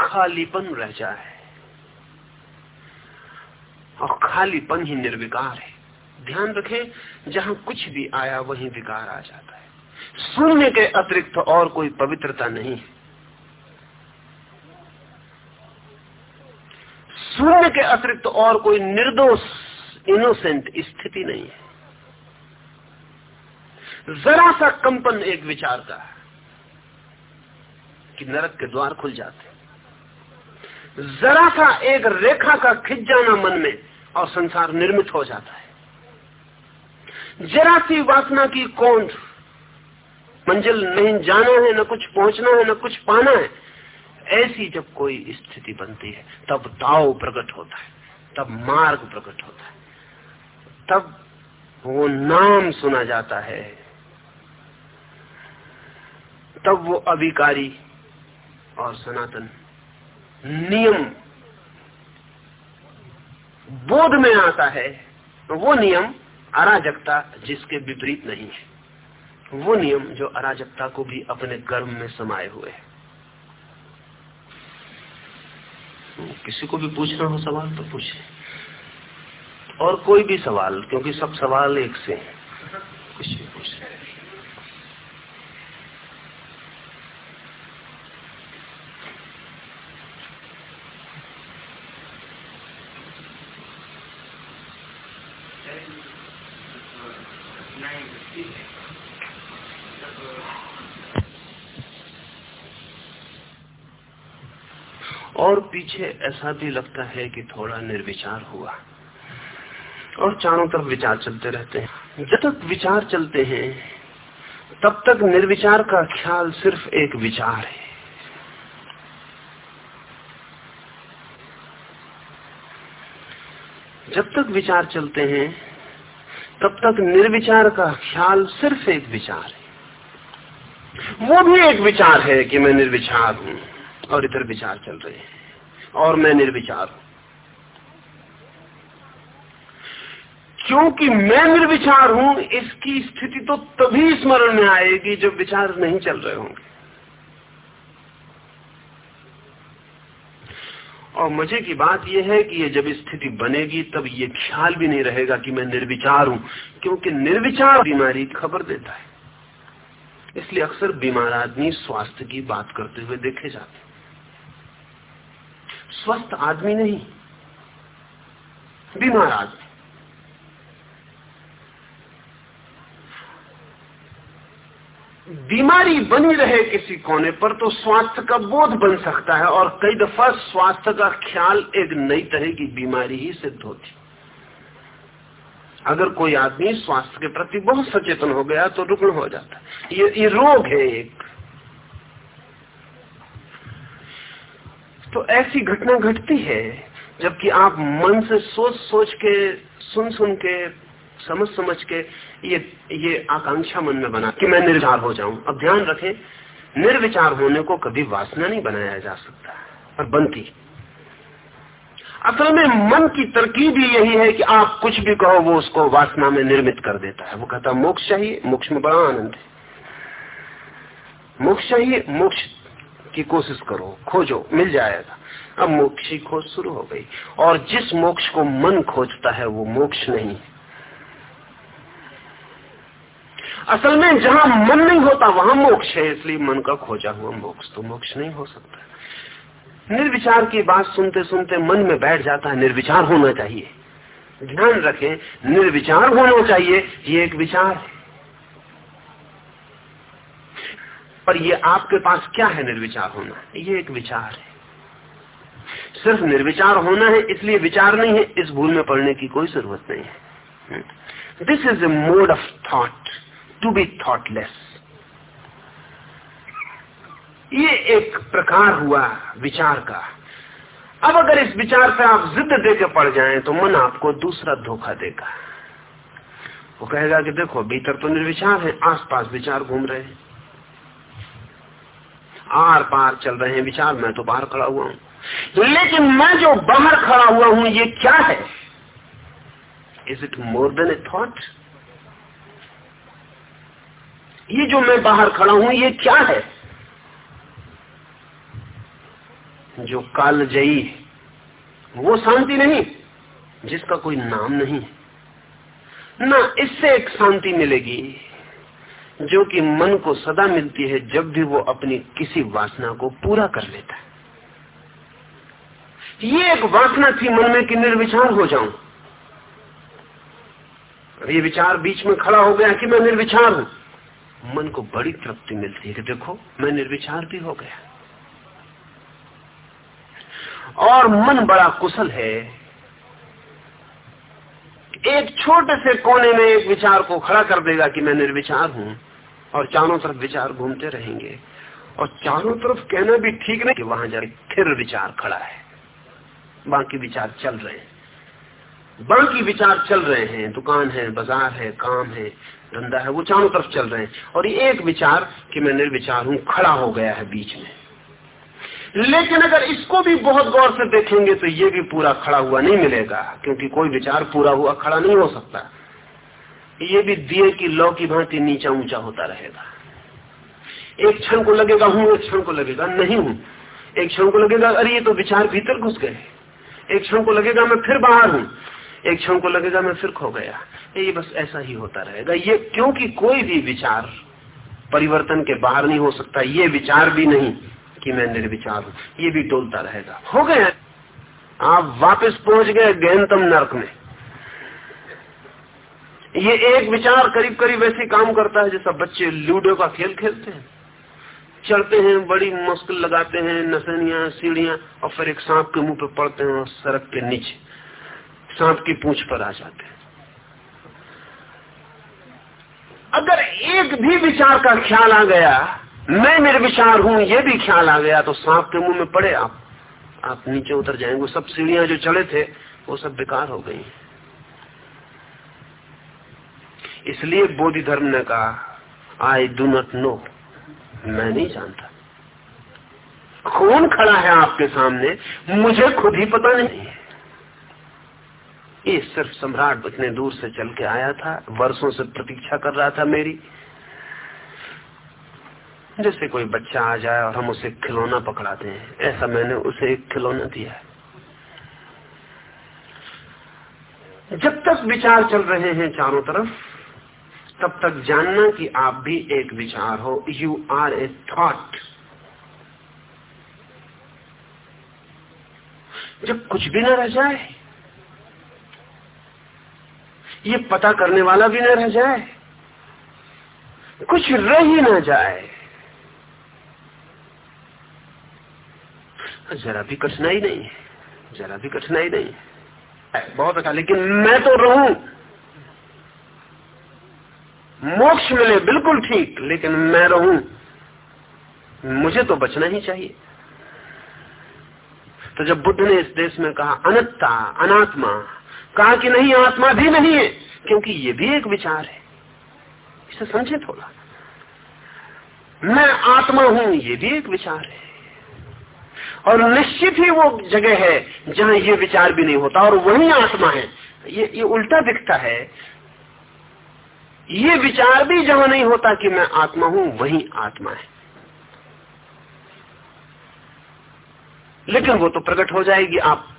खालीपन रह जाए। और खालीपन ही निर्विकार है। ध्यान रखें, जहाँ कुछ भी आया, वहीं विकार आ जाता है। शून्य के अतिरिक्त और कोई पवित्रता नहीं। है शून्य के अतिरिक्त और कोई निर्दोष इनोसेंट स्थिति नहीं है। जरा सा कंपन एक विचार का है कि नरक के द्वार खुल जाते जरा सा एक रेखा का खिंच जाना मन में और संसार निर्मित हो जाता है। जरा सी वासना की कौन मंजिल नहीं जाना है, न कुछ पहुँचना है, न कुछ पाना है। ऐसी जब कोई स्थिति बनती है, तब दाव प्रकट होता है, तब मार्ग प्रकट होता है। तब वो नाम सुना जाता है। तब वो अभिकारी और सनातन नियम बोध में आता है। वो नियम अराजकता जिसके विपरीत नहीं है। वो नियम जो अराजकता को भी अपने गर्भ में समाये हुए है। किसी को भी पूछना हो सवाल तो पूछे। और कोई भी सवाल, क्योंकि सब सवाल एक से कुछ भी पूछ और पीछे ऐसा भी लगता है कि थोड़ा निर्विचार हुआ। और चारों तरफ़ विचार चलते रहते हैं। जब तक विचार चलते हैं, तब तक निर्विचार का ख्याल सिर्फ़ एक विचार है। जब तक विचार चलते हैं, तब तक निर्विचार का ख्याल सिर्फ़ एक विचार है। वो भी एक विचार है कि मैं निर्विचार हूँ और इधर विचार चल रहे हैं। और मैं निर्विचार हूँ। क्योंकि मैं निर्विचार हूँ, इसकी स्थिति तो तभी स्मरण में आएगी जब विचार नहीं चल रहे होंगे। और मज़े की बात यह है कि ये जब स्थिति बनेगी, तब ये ख्याल भी नहीं रहेगा कि मैं निर्विचार हूँ, क्योंकि निर्विचार बीमारी खबर देता है। इसलिए अक्सर बीमार आदमी स्वास्थ्य की बात करते हुए देखे जाते स्वस्थ आदमी नहीं बीमार आदमी। बीमारी बनी रहे किसी कोने पर तो स्वास्थ्य का बोध बन सकता है और कई दफ़ा स्वास्थ्य का ख्याल एक नई तरह की बीमारी ही सिद्ध होती। अगर कोई आदमी स्वास्थ्य के प्रति बहुत सचेतन हो गया तो रुग्ण हो जाता ये, ये रोग है एक। तो ऐसी घटना घटती है, जबकि आप मन से सोच सोच के, सुन सुन के, समझ समझ के ये ये आकांक्षा मन में बना कि मैं निर्विचार हो जाऊँ। अब ध्यान रखें, निर्विचार होने को कभी वासना नहीं बनाया जा सकता और बनती असल में मन की तरकीब ही यही है कि आप कुछ भी कहो, वो उसको वासना में निर्मित कर देता है। वो कहता मोक्ष चाहिए, मोक्ष में बड़ा आनंद है। मोक्ष चाहिए, मोक्ष की कोशिश करो, खोजो, मिल जाएगा। अब मोक्ष की खोज शुरू हो गई। और जिस मोक्ष को मन खोजता है, वो मोक्ष नहीं है। असल में जहाँ मन नहीं होता, वहाँ मोक्ष है, इसलिए मन का खोजा हुआ मोक्ष तो मोक्ष नहीं हो सकता। निर्विचार की बात सुनते सुनते मन में बैठ जाता है, निर्विचार होना चाहिए। ध्यान रखें, निर्विचार होना चाहिए, ये एक विचार है। पर ये आपके पास क्या है निर्विचार होना? ये एक विचार है। सिर्फ़ निर्विचार होना है, इसलिए विचार नहीं है, इस भूल में पड़ने की कोई ज़रूरत नहीं है। This is a mode of thought to be thoughtless ये एक प्रकार हुआ विचार का। अब अगर इस विचार पे आप जिद देके पड़ जाएँ तो मन आपको दूसरा धोखा देगा। वो कहेगा कि देखो, भीतर तो निर्विचार है, आसपास विचार घूम रहे हैं। आर पार चल रहे हैं, विचार मैं तो बाहर खड़ा हुआ हूँ। लेकिन मैं जो बाहर खड़ा हुआ हूँ, ये क्या है? Is it more than a thought ये जो मैं बाहर खड़ा हूँ, ये क्या है? जो काल जयी, वो शांति नहीं, जिसका कोई नाम नहीं ना इससे एक शांति मिलेगी जो कि मन को सदा मिलती है जब भी वो अपनी किसी वासना को पूरा कर लेता है। ये एक वासना थी मन में कि निर्विचार हो जाऊँ। ये विचार बीच में खड़ा हो गया कि मैं निर्विचार हूँ। मन को बड़ी तृप्ति मिलती है कि देखो, मैं निर्विचार भी हो गया। और मन बड़ा कुशल है एक छोटे से कोने में एक विचार को खड़ा कर देगा कि मैं निर्विचार हूँ और चारों तरफ़ विचार घूमते रहेंगे। और चारों तरफ़ कहना भी ठीक नहीं कि वहाँ जाके फिर विचार खड़ा है। बाकी विचार चल रहे हैं। बाकी विचार चल रहे हैं। दुकान है, बाज़ार है, काम है, धंधा है, वो चारों तरफ़ चल रहे हैं। और ये एक विचार कि मैं निर्विचार हूँ, खड़ा हो गया है बीच में। लेकिन अगर इसको भी बहुत गौर से देखेंगे तो ये भी पूरा खड़ा हुआ नहीं मिलेगा, क्योंकि कोई विचार पूरा हुआ, खड़ा नहीं हो सकता। ये भी दिए की लौ की भांति नीचा ऊँचा होता रहेगा। एक क्षण को लगेगा, हूँ, एक क्षण को लगेगा, नहीं हूँ। एक क्षण को लगेगा, अरे, ये तो विचार भीतर घुस गए। एक क्षण को लगेगा, मैं फिर बाहर हूँ। एक क्षण को लगेगा, मैं फिर खो गया। ये बस ऐसा ही होता रहेगा। ये क्योंकि कोई भी विचार परिवर्तन के बाहर नहीं हो सकता, ये विचार भी नहीं। कि मैं निर्विचार हूँ। ये भी डोलता रहेगा। हो गए आप वापस पहुँच गए गहनतम नर्क में। ये एक विचार करीब करीब ऐसे काम करता है, जैसा बच्चे लूडो का खेल खेलते हैं। चढ़ते हैं, बड़ी मुश्किल लगाते हैं, नसनिया, सीढ़ियाँ, और फिर एक सांप के मुँह पे पड़ते हैं और सड़क के नीचे। सांप की पूछ पर आ जाते हैं। अगर एक भी विचार का ख्याल आ गया मैं निर्विचार हूँ, ये भी ख्याल आ गया तो सांप के मुँह में पड़े आप। आप नीचे उतर जाएँगे सब सीढ़ियाँ जो चढ़े थे, वो सब बेकार हो गई। इसलिए बोधि धर्म ने कहा आई डू नॉट नो मैं नहीं जानता। कौन खड़ा है आपके सामने? मुझे खुद ही पता नहीं है। ये सिर्फ़ सम्राट इतने दूर से चल के आया था, वर्षों से प्रतीक्षा कर रहा था मेरी। जैसे कोई बच्चा आ जाए और हम उसे खिलौना पकड़ाते हैं। ऐसा मैंने उसे एक खिलौना दिया जब तक विचार चल रहे हैं चारों तरफ़, तब तक जानना कि आप भी एक विचार हो। यू आर ए थॉट जब कुछ भी न रह जाए, ये पता करने वाला भी न रह जाए, कुछ रह ही ना जाए। जरा भी कठिनाई नहीं है जरा भी कठिनाई नहीं। है बहुत अच्छा लेकिन मैं तो रहूँ। मोक्ष मिले बिल्कुल ठीक लेकिन मैं रहूँ। मुझे तो बचना ही चाहिए। तो जब बुद्ध ने इस देश में कहा अनत्ता अनात्मा कहा कि नहीं आत्मा भी नहीं है क्योंकि ये भी एक विचार है। इसे समझे थोड़ा मैं आत्मा हूँ ये भी एक विचार है। और निश्चित ही वो जगह है जहाँ ये विचार भी नहीं होता, और वही आत्मा है। ये ये उल्टा दिखता है। ये विचार भी जहाँ नहीं होता कि मैं आत्मा हूँ, वही आत्मा है। लेकिन वो तो प्रकट हो जाएगी। आप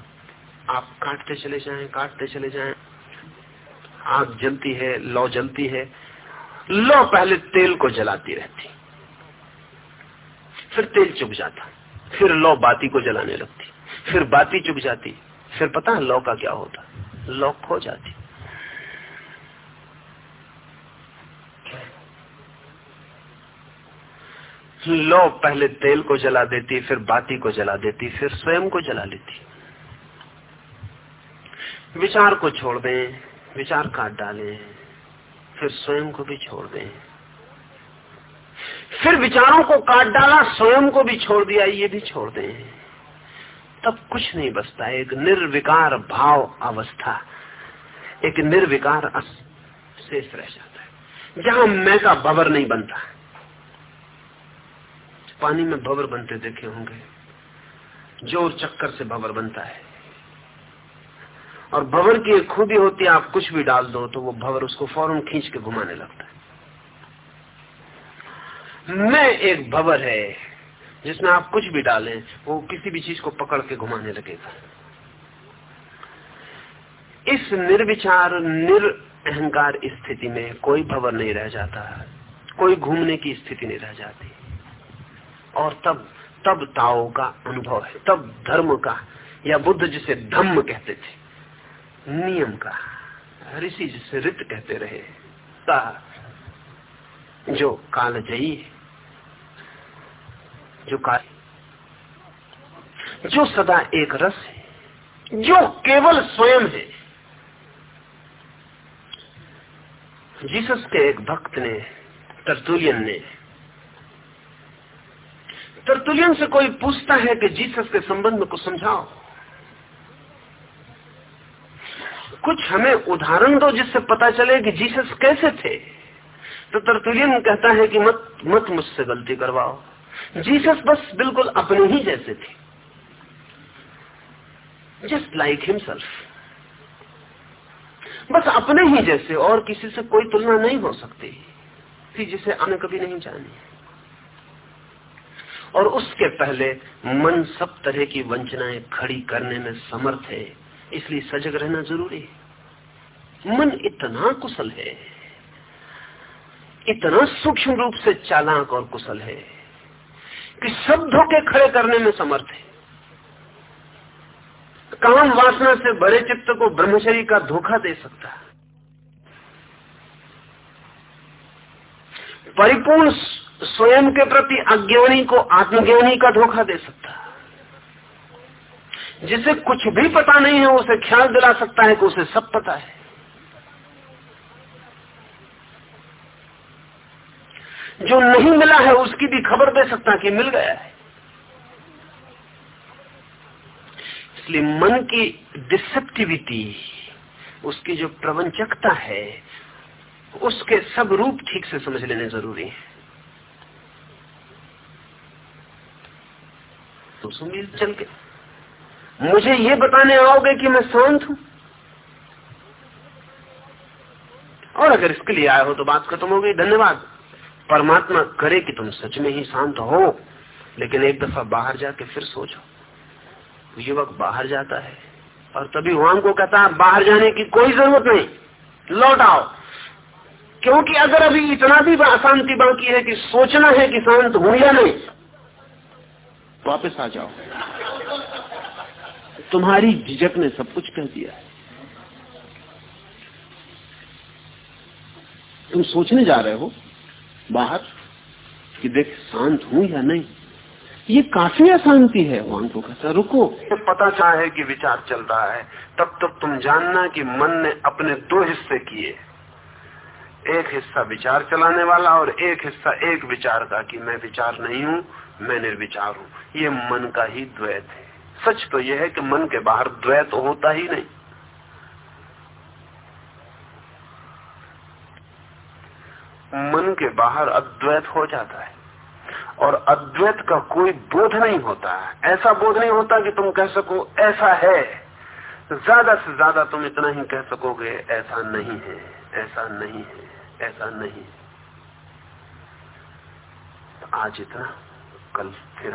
आप काटते चले जाएँ, काटते चले जाएँ। आग जलती है, लौ जलती है। लौ पहले तेल को जलाती रहती। फिर तेल चुप जाता। फिर लौ बाती को जलाने लगती। फिर बाती चुक जाती। फिर पता है लौ का क्या होता? लौ खो जाती। लौ पहले तेल को जला देती, फिर बाती को जला देती, फिर स्वयं को जला लेती। विचार को छोड़ दें, विचार काट डालें, फिर स्वयं को भी छोड़ दें। फिर विचारों को काट डाला, स्वयं को भी छोड़ दिया, ये भी छोड़ दें। तब कुछ नहीं बचता, एक निर्विकार भाव अवस्था, एक निर्विकार शेष रह जाता है। जहाँ मैं का बबर नहीं बनता। पानी में भवर बनते देखे होंगे ज़ोर चक्कर से भवर बनता है। और भवर की एक खूबी होती है, आप कुछ भी डाल दो तो वो भवर उसको फ़ौरन खींच के घुमाने लगता है। मैं एक भवर है, जिसमें आप कुछ भी डालें, वो किसी भी चीज़ को पकड़ के घुमाने लगेगा। इस निर्विचार निर अहंकार स्थिति में कोई भवर नहीं रह जाता, कोई घूमने की स्थिति नहीं रह जाती। और तब तब ताओ का अनुभव है, तब धर्म का, या बुद्ध जिसे धम्म कहते थे, नियम का, ऋषि जिसे रित कहते रहे, का, जो कालजयी है जो कार्य जो सदा एक रस है, जो केवल स्वयं है। जीसस के एक भक्त ने टर्टुलियन ने टर्टुलियन से कोई पूछता है कि जीसस के संबंध में कुछ समझाओ। कुछ हमें उदाहरण दो जिससे पता चले कि जीसस कैसे थे। तो टर्टुलियन कहता है कि मत मत मुझसे गलती करवाओ। जीसस बस बिल्कुल अपने ही जैसे थे। जस्ट लाइक हिमसेल्फ बस अपने ही जैसे और किसी से कोई तुलना नहीं हो सकती। थी जिसे आने कभी नहीं जानी। और उसके पहले मन सब तरह की वंचनाएँ खड़ी करने में समर्थ है इसलिए सजग रहना ज़रूरी है। मन इतना कुशल है इतना सूक्ष्म रूप से चालाक और कुशल है कि सब धोखे खड़े करने में समर्थ है। काम वासना से बड़े चित्त को ब्रह्मचरी का धोखा दे सकता है। परिपूर्ण स्वयं के प्रति अज्ञानी को आत्मज्ञानी का धोखा दे सकता है। जिसे कुछ भी पता नहीं है, उसे ख्याल दिला सकता है कि उसे सब पता है। जो नहीं मिला है उसकी भी खबर दे सकता कि मिल गया है। इसलिए मन की डिसेप्टिविटी उसकी जो प्रवंचकता है, उसके सब रूप ठीक से समझ लेने ज़रूरी है। तो सुनील चल के। मुझे ये बताने आओगे कि मैं शांत हूँ? और अगर इसके लिए आए हो तो बात खत्म हो गई धन्यवाद। परमात्मा करे कि तुम सच में ही शांत हो, लेकिन एक दफ़ा बाहर जाके फिर सोचो। युवक बाहर जाता है, और तभी वहाँ को कहता है, बाहर जाने की कोई ज़रूरत नहीं, लौट आओ। क्योंकि अगर अभी इतना भी अशांति बाकी है कि सोचना है कि शांत हूँ या नहीं, वापस आ जाओ। तुम्हारी झिझक ने सब कुछ कह दिया है। तुम सोचने जा रहे हो बाहर कि देख शांत हूँ या नहीं। ये काफ़ी अशांति है। वहाँ तो कहता रुको। पता चला है कि विचार चल रहा है। तब तक तुम जानना कि मन ने अपने दो हिस्से किए। एक हिस्सा विचार चलाने वाला और एक हिस्सा एक विचार का कि मैं विचार नहीं हूँ, मैं निर्विचार हूँ। ये मन का ही द्वैत है। सच तो यह है कि मन के बाहर द्वैत होता ही नहीं। मन के बाहर अद्वैत हो जाता है और अद्वैत का कोई बोध नहीं होता है। ऐसा बोध नहीं होता कि तुम कह सको, ऐसा है। ज़्यादा से ज़्यादा तुम इतना ही कह सकोगे, ऐसा नहीं है, ऐसा नहीं है, ऐसा नहीं तो आज इतना, कल फिर